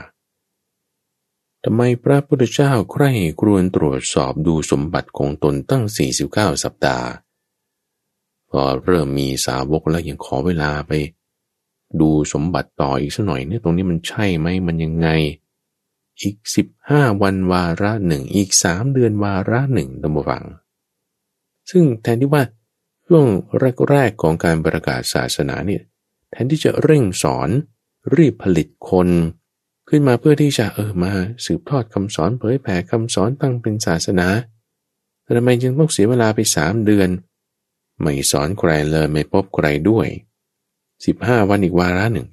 ทำไมพระพุทธเจ้าใคร่ครวญตรวจสอบดูสมบัติของตนตั้ง 49 สัปดาห์ พอเริ่มมีสาวกแล้วยังขอเวลาไป ดูสมบัติต่ออีกสักหน่อยเนี่ยตรงนี้มันใช่ไหมมันยังไง อีก 15 วันวาระหนึ่ง อีก 3 เดือนวาระหนึ่งตัมบวัง ซึ่งแทนที่ว่าช่วงแรกๆของการประกาศศาสนาเนี่ยแทนที่จะเร่งสอนรีบผลิตคน ขึ้นมาเพื่อที่จะเออมาสืบทอดคำสอนเผยแผ่คำสอนตั้งเป็นศาสนาแต่ทำไมจึงต้องเสียเวลาไปสามเดือน ไม่สอนใครเลยไม่พบใครด้วยสิบห้าวันอีกวาระหนึ่ง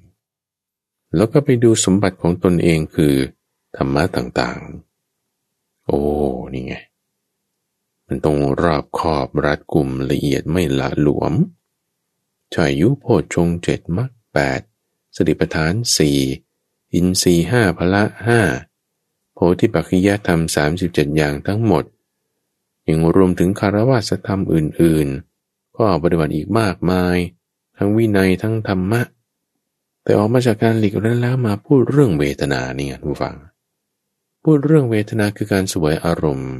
แล้วก็ไปดูสมบัติของตนเองคือ ธรรมะต่างๆ โอ้นี่ไง มันต้องรอบคอบรัดกลุ่มละเอียดไม่ละหลวมชายุโพชงเจ็ดมักแปดสติปัฏฐานสี่ อินทรีห้าพละห้าโพธิปัจขิยธรรมสามสิบเจ็ดอย่างทั้งหมด ยังรวมถึงคารวะธรรมอื่นๆ ก็ปฏิบัติอีกมากมาย ทั้งวินัยทั้งธรรมะ แต่ออกมาจากการหลีกเล่นแล้วมาพูดเรื่องเวทนาเนี่ยทุกฟัง พูดเรื่องเวทนาคือการสวยอารมณ์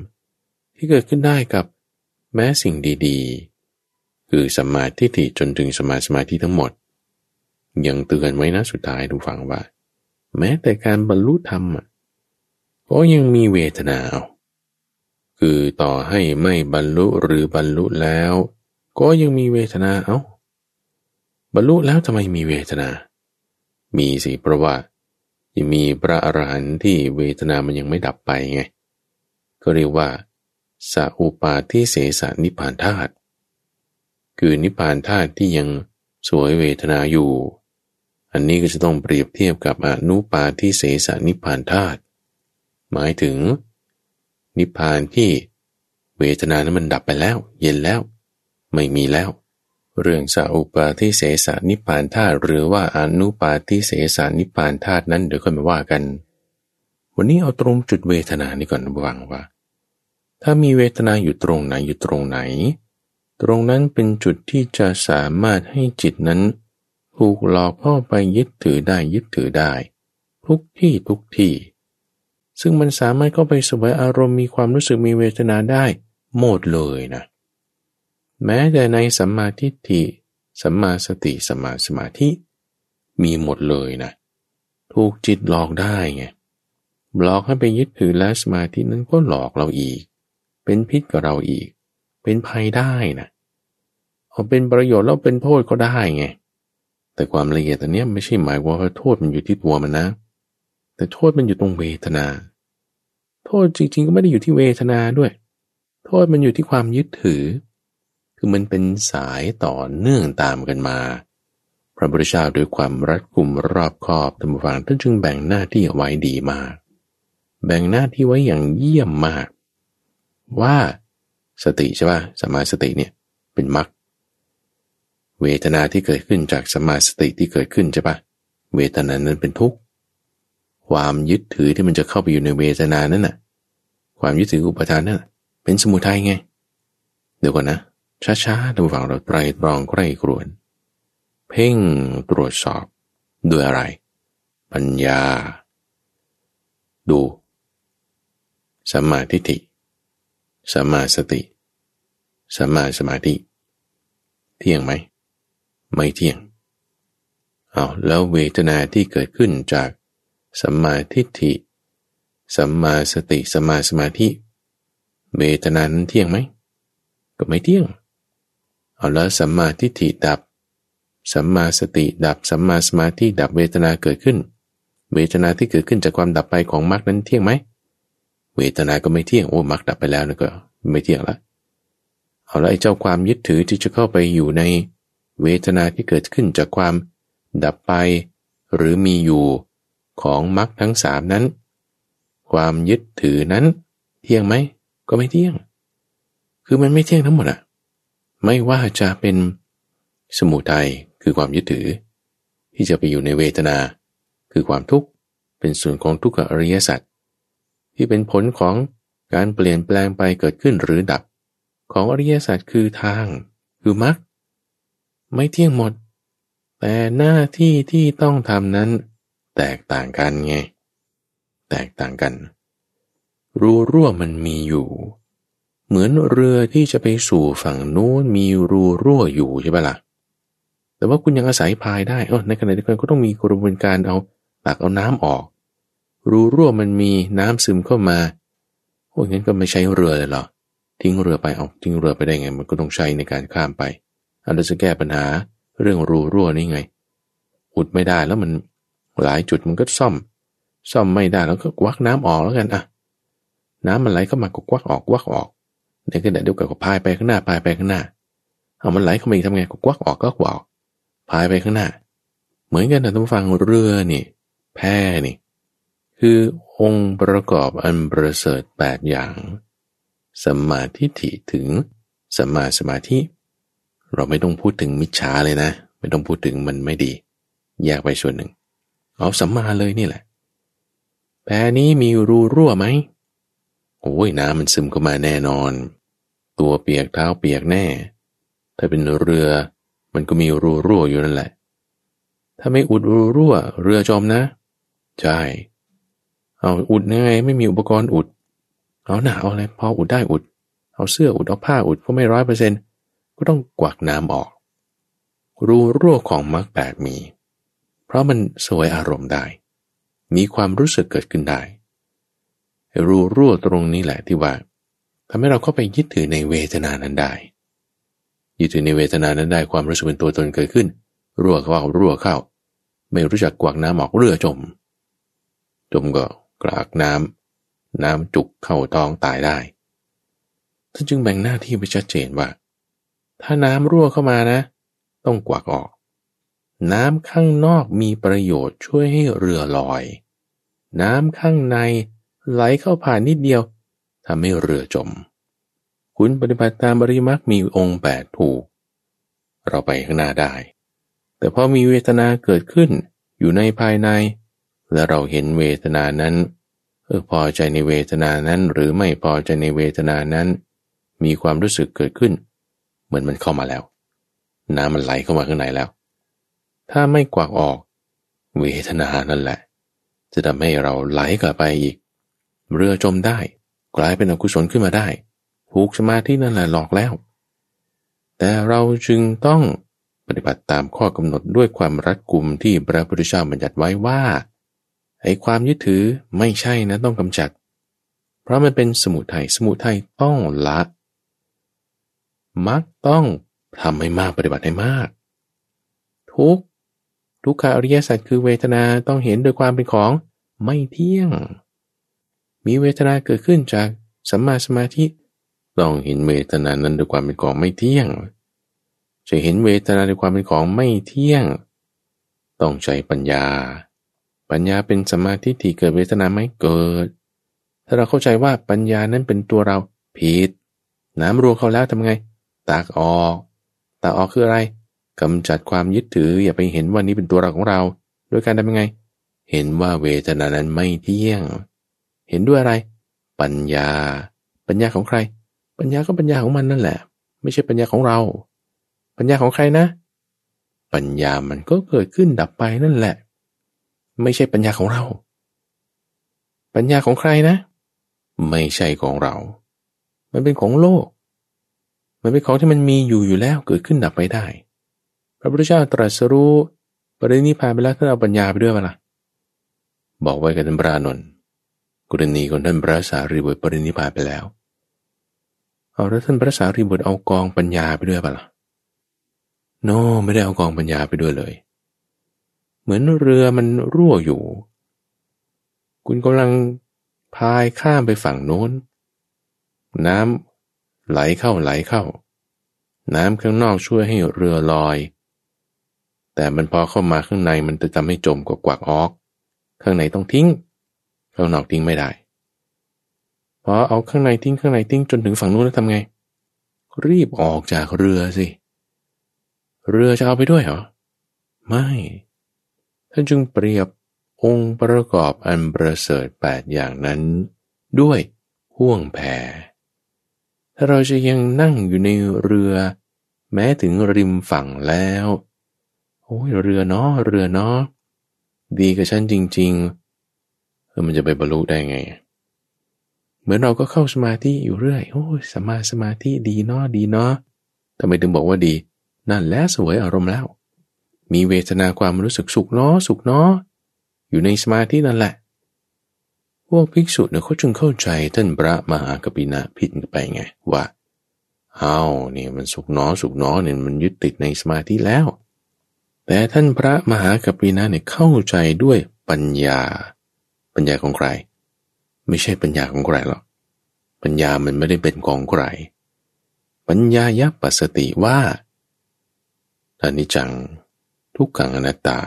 ที่เกิดขึ้นได้กับแม้สิ่งดีๆ คือสมาธิจนถึงสมาสมาธิทั้งหมด ยังเตือนไว้นะสุดท้ายดูฟังว่า แม้แต่การบรรลุธรรมก็ยังมีเวทนาเอาคือต่อให้ไม่บรรลุหรือบรรลุแล้ว ก็ยังมีเวทนาเอา้า บรรลุแล้วทำไมมีเวทนา มีสิเพราะว่ายังมีพระอรหันต์ที่เวทนามันยังไม่ดับไปไง ก็เรียกว่าสัอุปาทิเสสนิพานธาตุคือนิพานธาตุที่ยังสวยเวทนาอยู่ อันนี้ก็จะต้องเปรียบเทียบกับอนุปาทิเสสนิพานธาตุหมายถึง นิพพานที่เวทนานั้นมันดับไปแล้ว เย็นแล้ว ไม่มีแล้ว เรื่องสาอุปาทิเสสนิพานธาตุหรือว่าอนุปาทิเสสนิพพานธาตุนั้นเดี๋ยวค่อยมาว่ากัน วันนี้เอาตรงจุดเวทนานี่ก่อนระวังว่า ถ้ามีเวทนาอยู่ตรงไหนอยู่ตรงไหน ตรงนั้นเป็นจุดที่จะสามารถให้จิตนั้น ถูกหลอกเข้าไปยึดถือได้ยึดถือได้ ทุกที่ทุกที่ ซึ่งมันสามารถเข้าไปสวยอารมณ์มีความรู้สึกมีเวทนาได้หมดเลยนะ แม้แต่ในสัมมาทิฏฐิสัมมาสติสัมมาสมาธิ มีหมดเลยนะ ถูกจิตหลอกได้ไงหลอกให้ไปยึดถือและสมาธินั้นก็หลอกเราอีก เป็นพิษกับเราอีก เป็นภัยได้นะเอาเป็นประโยชน์แล้วเป็นโทษก็ได้ไง แต่ความละเอียดอันนี้ไม่ใช่หมายว่าโทษมันอยู่ที่ตัวมันนะ แต่โทษมันอยู่ตรงเวทนา โทษจริง ๆ ก็ไม่ได้อยู่ที่เวทนาด้วย โทษมันอยู่ที่ความยึดถือ คือมันเป็นสายต่อเนื่องตามกันมา พระบริชาโดยความรัดกุมรอบคอบธรรมฟังท่านจึงแบ่งหน้าที่เอาไว้ดีมาก แบ่งหน้าที่ไว้อย่างเยี่ยมมาก ว่าสติใช่ป่ะสมาสติเนี่ยเป็นมรรค เวทนาที่เกิดขึ้นจากสมาสติที่เกิดขึ้นใช่ปะเวทนานั้นเป็นทุกข์ความยึดถือที่มันจะเข้าไปอยู่ในเวทนานั้นน่ะ ความยึดถืออุปทานนั่นเป็นสมุทัยไง เดี๋ยวก่อนนะ ช้าๆดูฝั่งเราไตรตรองใกล้กรวน เพ่งตรวจสอบ ด้วยอะไร ปัญญา ดูสัมมาทิฏฐิสัมมาสติสัมมาสมาธิ เที่ยงไหม ไม่เที่ยงเอาแล้วเวทนาที่เกิดขึ้นจากสัมมาทิฏฐิ สัมมาสติ สัมมาสมาธิ เวทนานั้นเที่ยงไหม ก็ไม่เที่ยง เอาแล้วสัมมาทิฏฐิดับ สัมมาสติดับ สัมมาสมาธิดับเวทนาเกิดขึ้น เวทนาที่เกิดขึ้นจากความดับไปของมรรคนั้นเที่ยงไหม เวทนาก็ไม่เที่ยง โอ้มรรคดับไปแล้วนะก็ไม่เที่ยงละ เอาแล้วไอ้เจ้าความยึดถือที่จะเข้าไปอยู่ใน เวทนาที่เกิดขึ้นจากความดับไป หรือมีอยู่ของมรรคทั้งสามนั้น ความยึดถือนั้น เที่ยงไหมก็ไม่เที่ยง คือมันไม่เที่ยงทั้งหมดอะไม่ว่าจะเป็นสมุทัยคือความยึดถือ ที่จะไปอยู่ในเวทนา คือความทุกข์เป็นส่วนของทุกขอริยสัจที่เป็นผลของการเปลี่ยนแปลงไปเกิดขึ้นหรือดับ ของอริยสัจคือทาง คือมรรค ไม่เที่ยงหมด แต่หน้าที่ที่ต้องทำนั้น แตกต่างกันไง แตกต่างกัน รูรั่วมันมีอยู่ เหมือนเรือที่จะไปสู่ฝั่งโน้นมีรูรั่วอยู่ใช่ปะละ่ะ แต่ว่าคุณยังอาศัยพายได้เออในขณะเดียวกันก็ต้องมีกระบวนการเอาตักเอาน้ำออก รูรั่วมันมีน้ำซึมเข้ามาโอ้ยงั้นก็ไม่ใช้เรือเลยเหรอทิ้งเรือไปเอาทิ้งเรือไปได้ไง มันก็ต้องใช้ในการข้ามไป เราจะแก้ปัญหาเรื่องรูรั่วนี่ไง อุดไม่ได้แล้วมันหลายจุดมันก็ซ่อม ซ่อมไม่ได้แล้วก็วักน้ำออกแล้วกันอะน้ำมันไหลเข้ามาก็ควักออกควักออกในขณะเดียวกันก็พายไปข้างหน้าพายไปข้างหน้า เอามันไหลเข้ามาอีกทำไงก็ควักออกก็ควักพายไปข้างหน้า เหมือนกันนะท่านฟังเรือนี่ แพนี่คือองค์ประกอบอันประเสริฐแปดอย่าง สมาธิถิถึงสมาสมาธิ เราไม่ต้องพูดถึงมิจฉาเลยนะ ไม่ต้องพูดถึงมันไม่ดี แยกไปส่วนหนึ่ง เอาสัมมาเลยนี่แหละ แพนี้มีรูรั่วไหมโอ้ยน้ำมันซึมเข้ามาแน่นอน ตัวเปียกเท้าเปียกแน่ ถ้าเป็นเรือ มันก็มีรูรั่วอยู่นั่นแหละ ถ้าไม่อุดรูรั่ว เรือจมนะ ใช่ เอาอุดยังไง ไม่มีอุปกรณ์อุด เอาหนาเอาอะไรพออุดได้อุด เอาเสื้ออุดเอาผ้าอุดก็ไม่ร้อยเปอร์เซ็นต์ ก็ต้องกวักน้ำออก รูรั่วของมรรคแปดมี เพราะมันสวยอารมณ์ได้ มีความรู้สึกเกิดขึ้นได้ รูรั่วตรงนี้แหละที่ว่าทำให้เราเข้าไปยึดถือในเวทนานั้นได้ ยึดถือในเวทนานั้นได้ความรู้สึกเป็นตัวตนเกิดขึ้น รั่วเข้ารั่วเข้า ไม่รู้จักกวักน้ำออกเรือจม จมก็กรากน้ำน้ำจุกเข้าท้องตายได้ท่านจึงแบ่งหน้าที่ไปชัดเจนว่า ถ้าน้ำรั่วเข้ามานะ ต้องกวักออก น้ำข้างนอกมีประโยชน์ช่วยให้เรือลอย น้ำข้างในไหลเข้าผ่านนิดเดียวทำให้เรือจม คุณปฏิบัติตามบริมักมีองค์แปดถูก เราไปข้างหน้าได้ แต่พอมีเวทนาเกิดขึ้นอยู่ในภายใน และเราเห็นเวทนานั้นเออพอใจในเวทนานั้นหรือไม่พอใจในเวทนานั้น มีความรู้สึกเกิดขึ้น มือนมันเข้ามาแล้ว น้ำมันไหลเข้ามาข้างในแล้ว ถ้าไม่กวากออก เวทนานั่นแหละ จะทำให้เราไหลกลับไปอีก เรือจมได้ กลายเป็นอกุศลขึ้นมาได้ผูกสมาธินั่นแหละหลอกแล้ว แต่เราจึงต้องปฏิบัติตามข้อกำหนดด้วยความรัดกุมที่พระพุทธเจ้าบัญญัติไว้ว่าไอ้ความยึดถือไม่ใช่นะต้องกำจัด เพราะมันเป็นสมุทยัยสมุทัยต้องละ มักต้องทำให้มากปฏิบัติให้มาก ทุกทุกขาอริยสัจคือเวทนาต้องเห็นโดยความเป็นของไม่เที่ยง มีเวทนาเกิดขึ้นจากสัมมาสมาธิ ต้องเห็นเวทนานั้นโดยความเป็นของไม่เที่ยง จะเห็นเวทนาโดยความเป็นของไม่เที่ยง ต้องใช้ปัญญา ปัญญาเป็นสมาธิที่เกิดเวทนาไม่เกิด ถ้าเราเข้าใจว่าปัญญานั้นเป็นตัวเราผิด น้ำรวมเขาแล้วทำไง ตักออกตักออกคืออะไรกำจัดความยึดถืออย่าไปเห็นว่านี้เป็นตัวเราของเรา โดยการทำยังไง เห็นว่าเวทนานั้นไม่เที่ยง เห็นด้วยอะไร ปัญญา ปัญญาของใคร ปัญญาก็ปัญญาของมันนั่นแหละ ไม่ใช่ปัญญาของเรา ปัญญาของใครนะ ปัญญามันก็เกิดขึ้นดับไปนั่นแหละ ไม่ใช่ปัญญาของเรา ปัญญาของใครนะ ไม่ใช่ของเรา มันเป็นของโลก มันเป็นของที่มันมีอยู่อยู่แล้วเกิดขึ้นดับไปได้ พระพุทธเจ้าตรัสรู้ปรินิพพานไปแล้วท่านเอาปัญญาไปด้วยเปล่าบอกไว้กับท่านพระนนท์กรณีของท่านพระสารีบุตรปรินิพพานไปแล้วเอาแล้วท่านพระสารีบุตรเอากองปัญญาไปด้วยเปล่าโนไม่ได้เอากองปัญญาไปด้วยเลย เหมือนเรือมันรั่วอยู่ คุณกำลังพายข้ามไปฝั่งโน้น น้ำ ไหลเข้าไหลเข้า น้ำข้างนอกช่วยให้เรือลอย แต่มันพอเข้ามาข้างในมันจะทำให้จมกว่ากวักออก ข้างในต้องทิ้ง ข้างนอกทิ้งไม่ได้พอเอาข้างในทิ้งข้างในทิ้งจนถึงฝั่งนู้นแล้วทำไง รีบออกจากเรือสิ เรือจะเอาไปด้วยเหรอ ไม่ท่านจึงเปรียบองค์ประกอบอันประเสริฐแปดอย่างนั้น ด้วยห่วงแพ ถ้าเราจะยังนั่งอยู่ในเรือ แม้ถึงริมฝั่งแล้ว โอ้ยเรือเนาะเรือเนาะดีกับฉันจริงๆเออมันจะไปบรรลุได้ไง เหมือนเราก็เข้าสมาธิอยู่เรื่อย โอ้ยสมาสมาธิดีเนาะดีเนาะทำไมถึงบอกว่าดี นั่นและสวยอารมณ์แล้ว มีเวทนาความรู้สึกสุขเนาะสุขเนาะอยู่ในสมาธินั่นแหละ วกภิกษุเนี่ยเขาจึงเข้าใจท่านพระมหากปินะผิดไปไงว่าเอาเนี่ยมันสุขเนาะสุขเนาะเนี่ยมันยึดติดในสมาธิแล้ว แต่ท่านพระมหากปินะเนี่ยเข้าใจด้วยปัญญา ปัญญาของใคร ไม่ใช่ปัญญาของใครหรอกปัญญามันไม่ได้เป็นของใคร ปัญญายัปัสติว่าอนิจจัง ทุกขังอนัตตา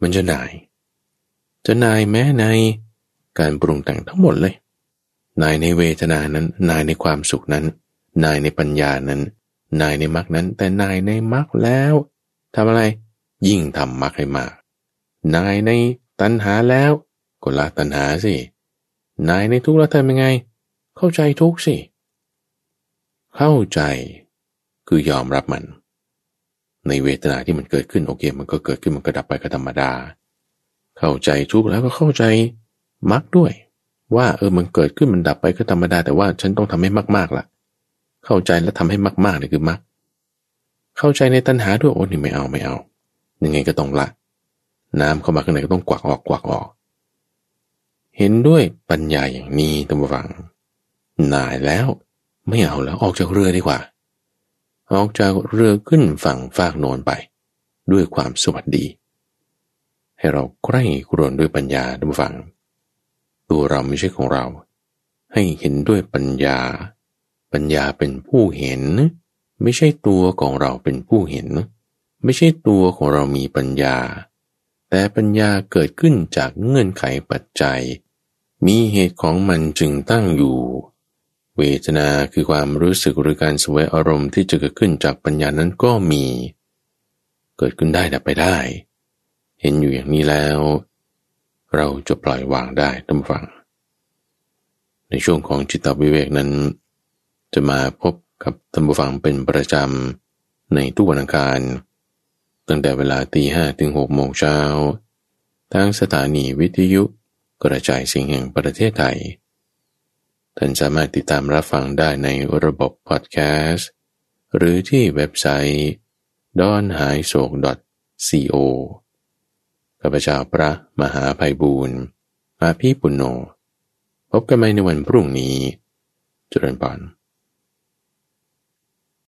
มันจะนาย จะนายแม้ใน การปรุงแต่งทั้งหมดเลย นายในเวทนานั้น นายในความสุขนั้น นายในปัญญานั้น นายในมรรคนั้น แต่นายในมรรคแล้วทำอะไร ยิ่งทำมรรคให้มากนายในตัณหาแล้วก็ละตัณหาสิ นายในทุกข์แล้วทำยังไง เข้าใจทุกข์สิ เข้าใจคือยอมรับมัน ในเวทนาที่มันเกิดขึ้นโอเค มันก็เกิดขึ้นมันก็ดับไปก็ธรรมดา เข้าใจทุกข์แล้วก็เข้าใจ มรรคด้วย ว่าเออมันเกิดขึ้นมันดับไปก็ธรรมดา แต่ว่าฉันต้องทำให้มากๆล่ะ เข้าใจแล้วทำให้มากๆนี่คือมรรคเข้าใจในตัณหาด้วยโอ้นี่ไม่เอาไม่เอายังไงก็ต้องละ น้ำเข้ามาข้างในก็ต้องกวักออกกวักออก เห็นด้วยปัญญาอย่างนี้ตั้งฟังนายแล้วไม่เอาแล้วออกจากเรือดีกว่า ออกจากเรือขึ้นฝั่งฟากโนนไป ด้วยความสวัสดี ให้เราใกล้กรวนด้วยปัญญาตั้งฟัง ตัวเราไม่ใช่ของเรา ให้เห็นด้วยปัญญา ปัญญาเป็นผู้เห็น ไม่ใช่ตัวของเราเป็นผู้เห็น ไม่ใช่ตัวของเรามีปัญญา แต่ปัญญาเกิดขึ้นจากเงื่อนไขปัจจัย มีเหตุของมันจึงตั้งอยู่ เวทนาคือความรู้สึกหรือการสวยอารมณ์ที่จะเกิดขึ้นจากปัญญานั้นก็มี เกิดขึ้นได้ดับไปได้ เห็นอยู่อย่างนี้แล้ว เราจะปล่อยวางได้ตั้งฟัง ในช่วงของจิตวิเวกนั้น จะมาพบกับตั้ฟังเป็นประจำในทุกวันอังคารตั้งแต่เวลาตีห้ถึงหกโมงเช้าทางสถานีวิทยุกระจายสิ่งแห่งประเทศไทย ท่านสามารถติดตามรับฟังได้ในระบบพอดแคสต์ หรือที่เว็บไซต์ d o n h a i s o k co ข้าพเจ้าพระมหาภัยบูรณ์อาภีปุณโญพบกันใหม่ในวันพรุ่งนี้จุลนปอน